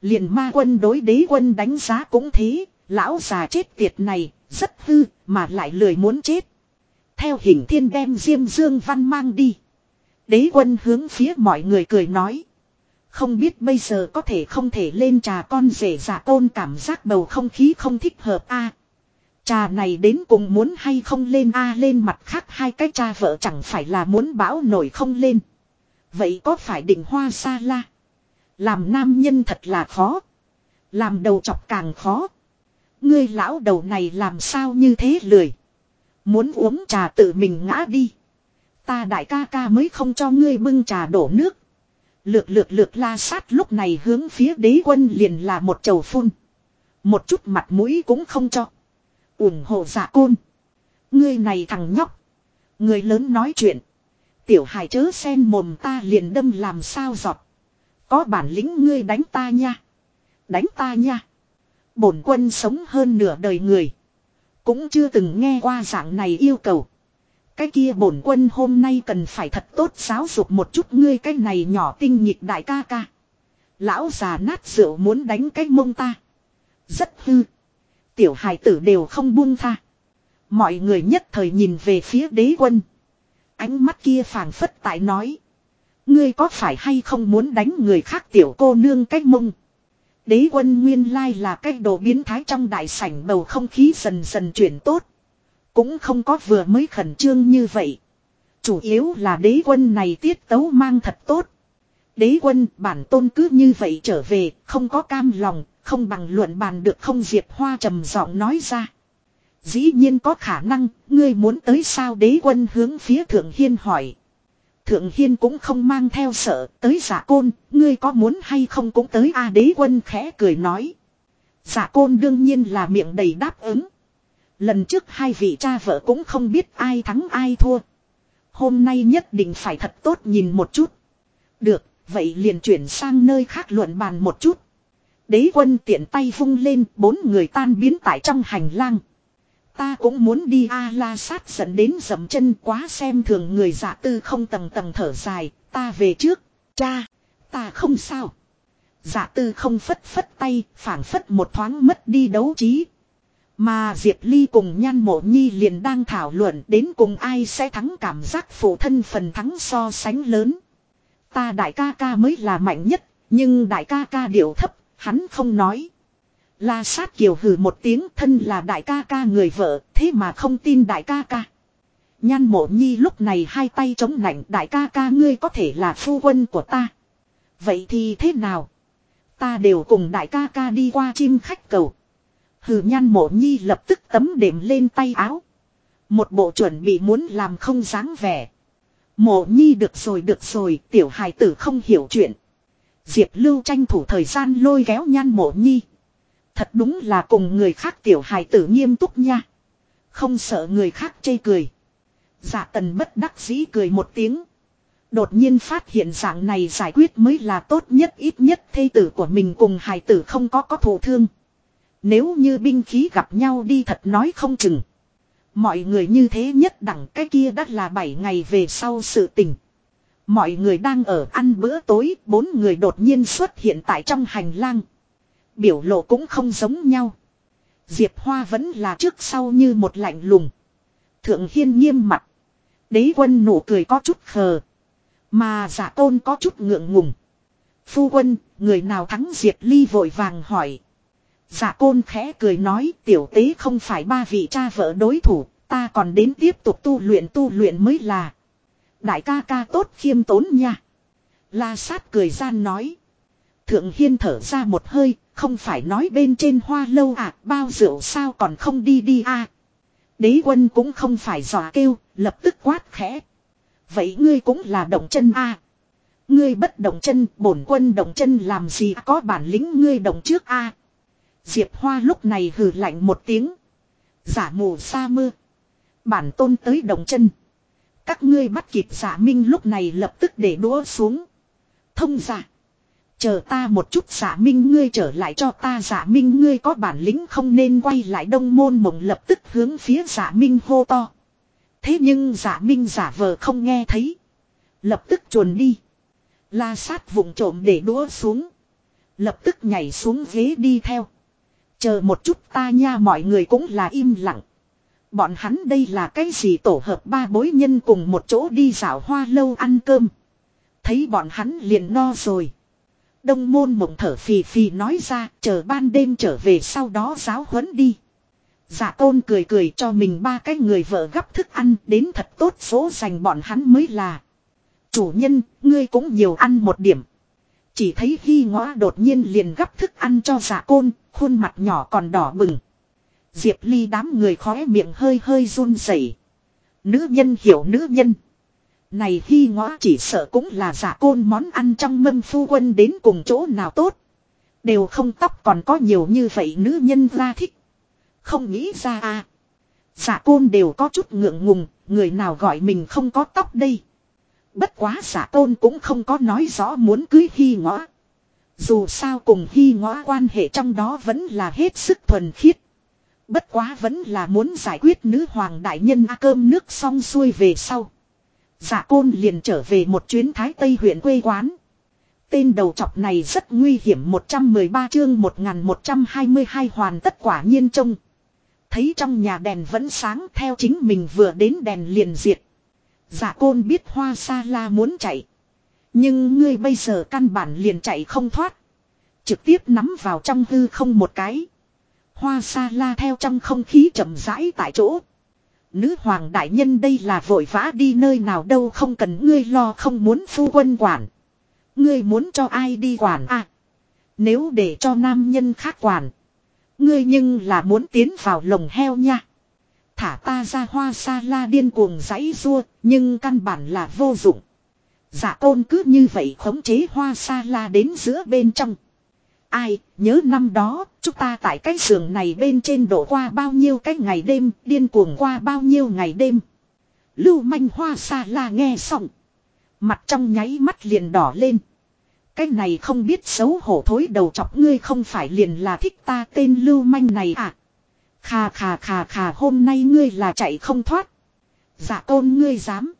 Liền ma quân đối đế quân đánh giá cũng thế, lão già chết tiệt này, rất hư, mà lại lười muốn chết. Theo hình thiên đem Diêm Dương Văn mang đi. Đế quân hướng phía mọi người cười nói. Không biết bây giờ có thể không thể lên trà con rể giả tôn cảm giác bầu không khí không thích hợp a Trà này đến cùng muốn hay không lên a, lên mặt khác hai cái cha vợ chẳng phải là muốn bão nổi không lên. Vậy có phải định hoa xa la? Làm nam nhân thật là khó. Làm đầu chọc càng khó. Ngươi lão đầu này làm sao như thế lười. Muốn uống trà tự mình ngã đi. Ta đại ca ca mới không cho ngươi bưng trà đổ nước. Lược lược lược la sát lúc này hướng phía đế quân liền là một chầu phun. Một chút mặt mũi cũng không cho. ủng hộ giả côn. Ngươi này thằng nhóc. Người lớn nói chuyện. Tiểu hài chớ sen mồm ta liền đâm làm sao giọt. Có bản lĩnh ngươi đánh ta nha. Đánh ta nha. Bổn quân sống hơn nửa đời người. Cũng chưa từng nghe qua dạng này yêu cầu. Cái kia bổn quân hôm nay cần phải thật tốt giáo dục một chút ngươi cái này nhỏ tinh nhịp đại ca ca. Lão già nát rượu muốn đánh cái mông ta. Rất hư. Tiểu hài tử đều không buông tha. Mọi người nhất thời nhìn về phía đế quân. Ánh mắt kia phảng phất tại nói. Ngươi có phải hay không muốn đánh người khác tiểu cô nương cái mông. Đế quân nguyên lai là cái đồ biến thái trong đại sảnh bầu không khí dần dần chuyển tốt. Cũng không có vừa mới khẩn trương như vậy. Chủ yếu là đế quân này tiết tấu mang thật tốt. Đế quân bản tôn cứ như vậy trở về, không có cam lòng, không bằng luận bàn được không Diệp Hoa trầm giọng nói ra. Dĩ nhiên có khả năng, ngươi muốn tới sao đế quân hướng phía Thượng Hiên hỏi. Thượng Hiên cũng không mang theo sợ, tới giả côn, ngươi có muốn hay không cũng tới a à, đế quân khẽ cười nói. Giả côn đương nhiên là miệng đầy đáp ứng. Lần trước hai vị cha vợ cũng không biết ai thắng ai thua. Hôm nay nhất định phải thật tốt nhìn một chút. Được, vậy liền chuyển sang nơi khác luận bàn một chút. Đế quân tiện tay vung lên, bốn người tan biến tại trong hành lang. Ta cũng muốn đi a la sát dẫn đến dầm chân quá xem thường người giả tư không tầng tầng thở dài, ta về trước, cha, ta không sao. Giả tư không phất phất tay, phảng phất một thoáng mất đi đấu trí. Mà Diệp Ly cùng Nhan Mộ Nhi liền đang thảo luận đến cùng ai sẽ thắng cảm giác phụ thân phần thắng so sánh lớn. Ta đại ca ca mới là mạnh nhất, nhưng đại ca ca điệu thấp, hắn không nói. La sát kiều hừ một tiếng thân là đại ca ca người vợ, thế mà không tin đại ca ca. Nhan mộ nhi lúc này hai tay chống nạnh đại ca ca ngươi có thể là phu quân của ta. Vậy thì thế nào? Ta đều cùng đại ca ca đi qua chim khách cầu. Hừ nhan mộ nhi lập tức tấm đệm lên tay áo. Một bộ chuẩn bị muốn làm không dáng vẻ. Mộ nhi được rồi được rồi, tiểu hài tử không hiểu chuyện. Diệp lưu tranh thủ thời gian lôi kéo nhan mộ nhi. Thật đúng là cùng người khác tiểu hài tử nghiêm túc nha. Không sợ người khác chê cười. Dạ tần bất đắc dĩ cười một tiếng. Đột nhiên phát hiện dạng này giải quyết mới là tốt nhất ít nhất thê tử của mình cùng hài tử không có có thổ thương. Nếu như binh khí gặp nhau đi thật nói không chừng. Mọi người như thế nhất đẳng cái kia đã là 7 ngày về sau sự tình. Mọi người đang ở ăn bữa tối, bốn người đột nhiên xuất hiện tại trong hành lang. Biểu lộ cũng không giống nhau. Diệp Hoa vẫn là trước sau như một lạnh lùng. Thượng Hiên nghiêm mặt. Đế quân nụ cười có chút khờ. Mà giả tôn có chút ngượng ngùng. Phu quân, người nào thắng Diệp Ly vội vàng hỏi dạ côn khẽ cười nói tiểu tế không phải ba vị cha vợ đối thủ, ta còn đến tiếp tục tu luyện tu luyện mới là. Đại ca ca tốt khiêm tốn nha. La sát cười gian nói. Thượng Hiên thở ra một hơi, không phải nói bên trên hoa lâu à, bao rượu sao còn không đi đi à. Đế quân cũng không phải dò kêu, lập tức quát khẽ. Vậy ngươi cũng là động chân à. Ngươi bất động chân, bổn quân động chân làm gì à, có bản lĩnh ngươi động trước à. Diệp Hoa lúc này hừ lạnh một tiếng. Giả mù sa mưa. Bản tôn tới động chân. Các ngươi bắt kịp giả minh lúc này lập tức để đũa xuống. Thông giả. Chờ ta một chút giả minh ngươi trở lại cho ta giả minh ngươi có bản lĩnh không nên quay lại đông môn mộng lập tức hướng phía giả minh hô to. Thế nhưng giả minh giả vờ không nghe thấy. Lập tức chuồn đi. La sát vùng trộm để đũa xuống. Lập tức nhảy xuống ghế đi theo. Chờ một chút ta nha mọi người cũng là im lặng. Bọn hắn đây là cái gì tổ hợp ba bối nhân cùng một chỗ đi dạo hoa lâu ăn cơm. Thấy bọn hắn liền no rồi. Đông môn mộng thở phì phì nói ra chờ ban đêm trở về sau đó giáo huấn đi. Giả tôn cười cười cho mình ba cái người vợ gấp thức ăn đến thật tốt số dành bọn hắn mới là. Chủ nhân, ngươi cũng nhiều ăn một điểm. Chỉ thấy Hy ngõ đột nhiên liền gấp thức ăn cho giả côn, khuôn mặt nhỏ còn đỏ bừng. Diệp Ly đám người khóe miệng hơi hơi run rẩy. Nữ nhân hiểu nữ nhân. Này khi ngõ chỉ sợ cũng là giả côn món ăn trong mâm phu quân đến cùng chỗ nào tốt. Đều không tóc còn có nhiều như vậy nữ nhân ra thích. Không nghĩ ra à. Giả côn đều có chút ngượng ngùng, người nào gọi mình không có tóc đây. Bất quá giả tôn cũng không có nói rõ muốn cưới hy ngõ. Dù sao cùng hy ngõ quan hệ trong đó vẫn là hết sức thuần khiết. Bất quá vẫn là muốn giải quyết nữ hoàng đại nhân a cơm nước xong xuôi về sau. Giả côn liền trở về một chuyến thái tây huyện quê quán. Tên đầu chọc này rất nguy hiểm 113 chương 1122 hoàn tất quả nhiên trông. Thấy trong nhà đèn vẫn sáng theo chính mình vừa đến đèn liền diệt. Giả côn biết hoa sa la muốn chạy. Nhưng ngươi bây giờ căn bản liền chạy không thoát. Trực tiếp nắm vào trong hư không một cái. Hoa sa la theo trong không khí chậm rãi tại chỗ. Nữ hoàng đại nhân đây là vội vã đi nơi nào đâu không cần ngươi lo không muốn phu quân quản. Ngươi muốn cho ai đi quản à? Nếu để cho nam nhân khác quản. Ngươi nhưng là muốn tiến vào lồng heo nha. Thả ta ra hoa sa la điên cuồng giấy rua, nhưng căn bản là vô dụng. Giả tôn cứ như vậy khống chế hoa sa la đến giữa bên trong. Ai, nhớ năm đó, chúng ta tại cái giường này bên trên đổ qua bao nhiêu cái ngày đêm, điên cuồng qua bao nhiêu ngày đêm. Lưu manh hoa sa la nghe xong. Mặt trong nháy mắt liền đỏ lên. Cái này không biết xấu hổ thối đầu chọc ngươi không phải liền là thích ta tên lưu manh này à. Khà khà khà khà, hôm nay ngươi là chạy không thoát. Dạ tôn ngươi dám.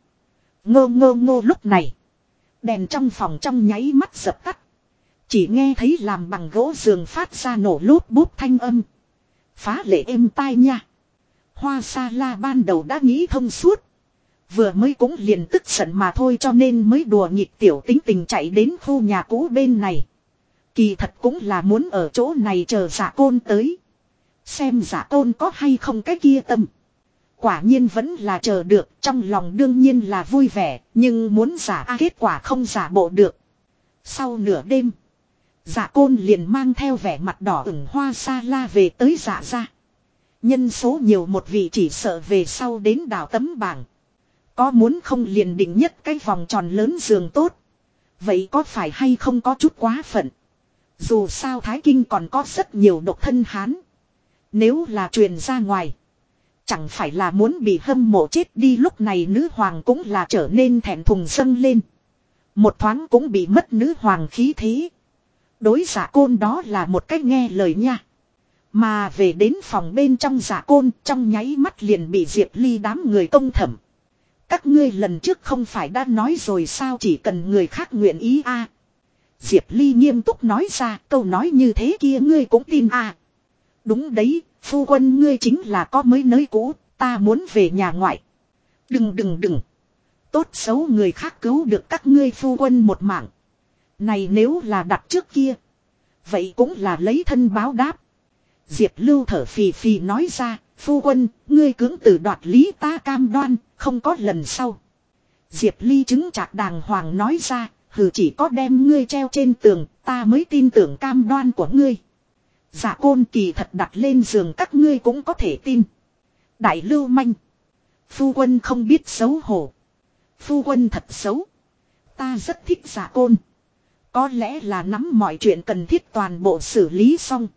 Ngô ngô ngô lúc này. Đèn trong phòng trong nháy mắt dập tắt. Chỉ nghe thấy làm bằng gỗ giường phát ra nổ lút bút thanh âm. Phá lệ êm tai nha. Hoa sa la ban đầu đã nghĩ thông suốt. Vừa mới cũng liền tức giận mà thôi cho nên mới đùa nhịp tiểu tính tình chạy đến khu nhà cũ bên này. Kỳ thật cũng là muốn ở chỗ này chờ giả côn tới. Xem giả tôn có hay không cái kia tâm. Quả nhiên vẫn là chờ được, trong lòng đương nhiên là vui vẻ, nhưng muốn giả a kết quả không giả bộ được. Sau nửa đêm, giả côn liền mang theo vẻ mặt đỏ ửng hoa xa la về tới giả ra. Nhân số nhiều một vị chỉ sợ về sau đến đảo tấm bảng. Có muốn không liền định nhất cái vòng tròn lớn giường tốt. Vậy có phải hay không có chút quá phận. Dù sao Thái Kinh còn có rất nhiều độc thân hán. Nếu là truyền ra ngoài. Chẳng phải là muốn bị hâm mộ chết đi lúc này nữ hoàng cũng là trở nên thẹn thùng dâng lên. Một thoáng cũng bị mất nữ hoàng khí thế. Đối giả côn đó là một cách nghe lời nha. Mà về đến phòng bên trong giả côn, trong nháy mắt liền bị Diệp Ly đám người công thẩm. Các ngươi lần trước không phải đã nói rồi sao chỉ cần người khác nguyện ý a Diệp Ly nghiêm túc nói ra, câu nói như thế kia ngươi cũng tin à? Đúng đấy, phu quân ngươi chính là có mới nới cũ, ta muốn về nhà ngoại. Đừng đừng đừng. Tốt xấu người khác cứu được các ngươi phu quân một mạng. Này nếu là đặt trước kia. Vậy cũng là lấy thân báo đáp. Diệp lưu thở phì phì nói ra, phu quân, ngươi cưỡng từ đoạt lý ta cam đoan, không có lần sau. Diệp ly chứng chạc đàng hoàng nói ra, hừ chỉ có đem ngươi treo trên tường, ta mới tin tưởng cam đoan của ngươi. Giả côn kỳ thật đặt lên giường các ngươi cũng có thể tin. Đại lưu manh. Phu quân không biết xấu hổ. Phu quân thật xấu. Ta rất thích giả côn. Có lẽ là nắm mọi chuyện cần thiết toàn bộ xử lý xong.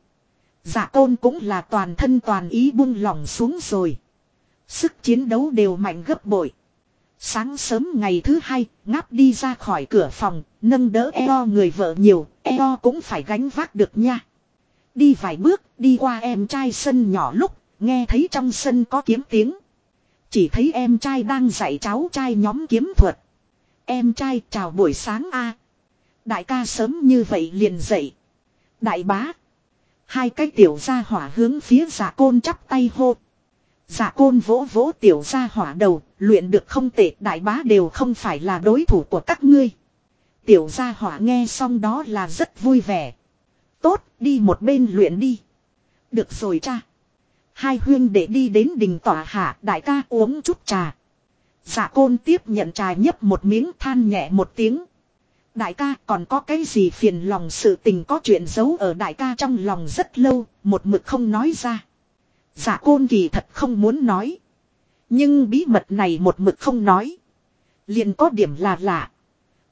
Giả côn cũng là toàn thân toàn ý buông lỏng xuống rồi. Sức chiến đấu đều mạnh gấp bội. Sáng sớm ngày thứ hai, ngáp đi ra khỏi cửa phòng, nâng đỡ eo người vợ nhiều, eo cũng phải gánh vác được nha. Đi vài bước, đi qua em trai sân nhỏ lúc, nghe thấy trong sân có kiếm tiếng. Chỉ thấy em trai đang dạy cháu trai nhóm kiếm thuật. Em trai chào buổi sáng a Đại ca sớm như vậy liền dậy. Đại bá. Hai cái tiểu gia hỏa hướng phía giả côn chắp tay hô. Giả côn vỗ vỗ tiểu gia hỏa đầu, luyện được không tệ đại bá đều không phải là đối thủ của các ngươi. Tiểu gia hỏa nghe xong đó là rất vui vẻ. Tốt, đi một bên luyện đi. Được rồi cha. Hai huyên để đi đến đình tỏa hạ đại ca uống chút trà. Giả côn tiếp nhận trà nhấp một miếng than nhẹ một tiếng. Đại ca còn có cái gì phiền lòng sự tình có chuyện giấu ở đại ca trong lòng rất lâu, một mực không nói ra. Giả côn kỳ thật không muốn nói. Nhưng bí mật này một mực không nói. liền có điểm là lạ.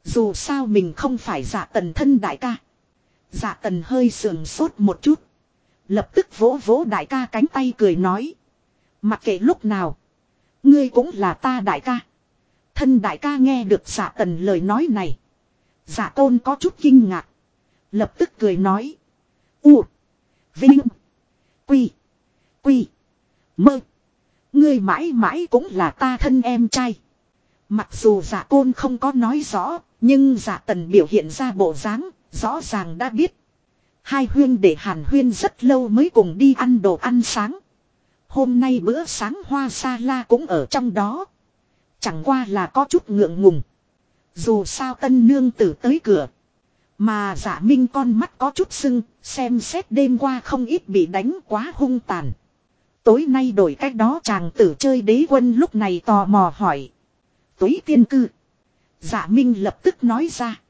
Dù sao mình không phải giả tần thân đại ca. Giả tần hơi sườn sốt một chút. Lập tức vỗ vỗ đại ca cánh tay cười nói. Mặc kệ lúc nào. Ngươi cũng là ta đại ca. Thân đại ca nghe được giả tần lời nói này. Giả tôn có chút kinh ngạc. Lập tức cười nói. U. Vinh. Quy. Quy. Mơ. Ngươi mãi mãi cũng là ta thân em trai. Mặc dù giả côn không có nói rõ, nhưng giả tần biểu hiện ra bộ dáng, rõ ràng đã biết. Hai huyên để hàn huyên rất lâu mới cùng đi ăn đồ ăn sáng. Hôm nay bữa sáng hoa sa la cũng ở trong đó. Chẳng qua là có chút ngượng ngùng. Dù sao tân nương tử tới cửa. Mà giả minh con mắt có chút sưng, xem xét đêm qua không ít bị đánh quá hung tàn. Tối nay đổi cách đó chàng tử chơi đế quân lúc này tò mò hỏi. Tối tiên cư. Giả minh lập tức nói ra.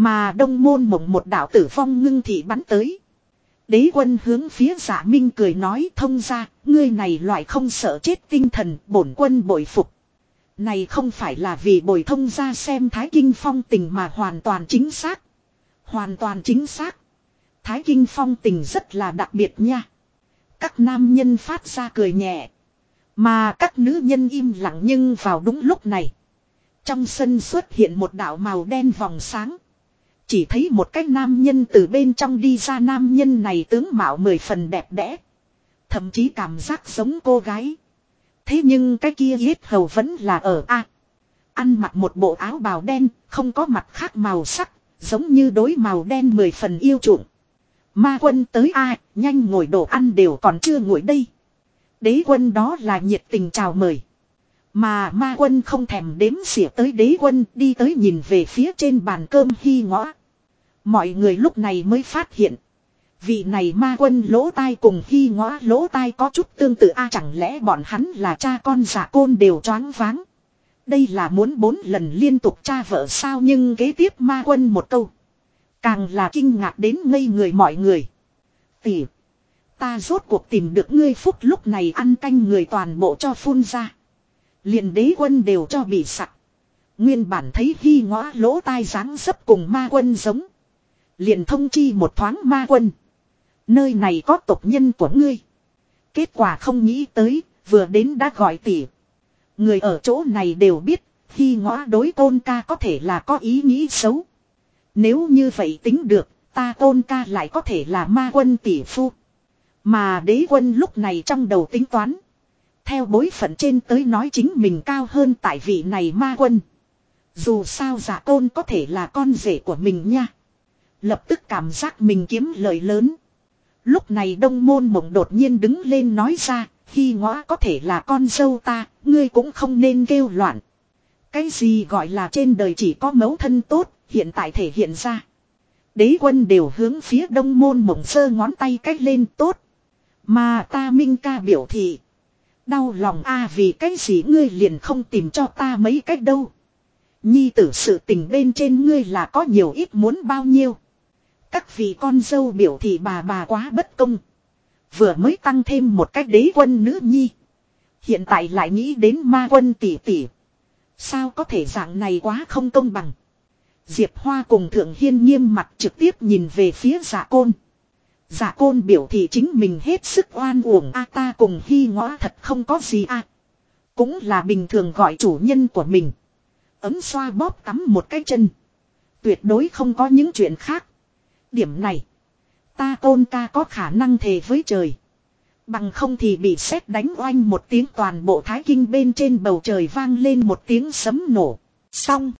Mà đông môn mộng một đạo tử phong ngưng thị bắn tới. Đế quân hướng phía giả minh cười nói thông ra, ngươi này loại không sợ chết tinh thần, bổn quân bội phục. Này không phải là vì bồi thông ra xem Thái Kinh phong tình mà hoàn toàn chính xác. Hoàn toàn chính xác. Thái Kinh phong tình rất là đặc biệt nha. Các nam nhân phát ra cười nhẹ. Mà các nữ nhân im lặng nhưng vào đúng lúc này. Trong sân xuất hiện một đạo màu đen vòng sáng. Chỉ thấy một cái nam nhân từ bên trong đi ra nam nhân này tướng mạo mười phần đẹp đẽ. Thậm chí cảm giác giống cô gái. Thế nhưng cái kia yết hầu vẫn là ở A. ăn mặc một bộ áo bào đen, không có mặt khác màu sắc, giống như đối màu đen mười phần yêu chuộng. Ma quân tới A, nhanh ngồi đồ ăn đều còn chưa ngồi đây. Đế quân đó là nhiệt tình chào mời. Mà ma quân không thèm đếm xỉa tới đế quân đi tới nhìn về phía trên bàn cơm hy ngõ. Mọi người lúc này mới phát hiện. Vị này ma quân lỗ tai cùng khi ngõ lỗ tai có chút tương tự a chẳng lẽ bọn hắn là cha con giả côn đều choáng váng. Đây là muốn bốn lần liên tục cha vợ sao nhưng kế tiếp ma quân một câu. Càng là kinh ngạc đến ngây người mọi người. Tỉ. Ta rốt cuộc tìm được ngươi phúc lúc này ăn canh người toàn bộ cho phun ra. liền đế quân đều cho bị sặc. Nguyên bản thấy khi ngõ lỗ tai dáng dấp cùng ma quân giống. Liền thông chi một thoáng ma quân. Nơi này có tộc nhân của ngươi. Kết quả không nghĩ tới, vừa đến đã gọi tỉ. Người ở chỗ này đều biết, khi ngõ đối tôn ca có thể là có ý nghĩ xấu. Nếu như vậy tính được, ta tôn ca lại có thể là ma quân tỷ phu. Mà đế quân lúc này trong đầu tính toán. Theo bối phận trên tới nói chính mình cao hơn tại vị này ma quân. Dù sao giả tôn có thể là con rể của mình nha. Lập tức cảm giác mình kiếm lợi lớn. Lúc này đông môn mộng đột nhiên đứng lên nói ra, khi ngõ có thể là con dâu ta, ngươi cũng không nên kêu loạn. Cái gì gọi là trên đời chỉ có mấu thân tốt, hiện tại thể hiện ra. Đế quân đều hướng phía đông môn mộng sơ ngón tay cách lên tốt. Mà ta minh ca biểu thị. Đau lòng a vì cái gì ngươi liền không tìm cho ta mấy cách đâu. Nhi tử sự tình bên trên ngươi là có nhiều ít muốn bao nhiêu. Các vị con dâu biểu thị bà bà quá bất công. Vừa mới tăng thêm một cách đế quân nữ nhi. Hiện tại lại nghĩ đến ma quân tỷ tỷ. Sao có thể dạng này quá không công bằng. Diệp Hoa cùng Thượng Hiên nghiêm mặt trực tiếp nhìn về phía giả côn. Giả côn biểu thị chính mình hết sức oan uổng, a ta cùng hy ngõ thật không có gì a Cũng là bình thường gọi chủ nhân của mình. Ấm xoa bóp cắm một cái chân. Tuyệt đối không có những chuyện khác. Điểm này. Ta tôn ca có khả năng thề với trời. Bằng không thì bị sét đánh oanh một tiếng toàn bộ thái kinh bên trên bầu trời vang lên một tiếng sấm nổ. Xong.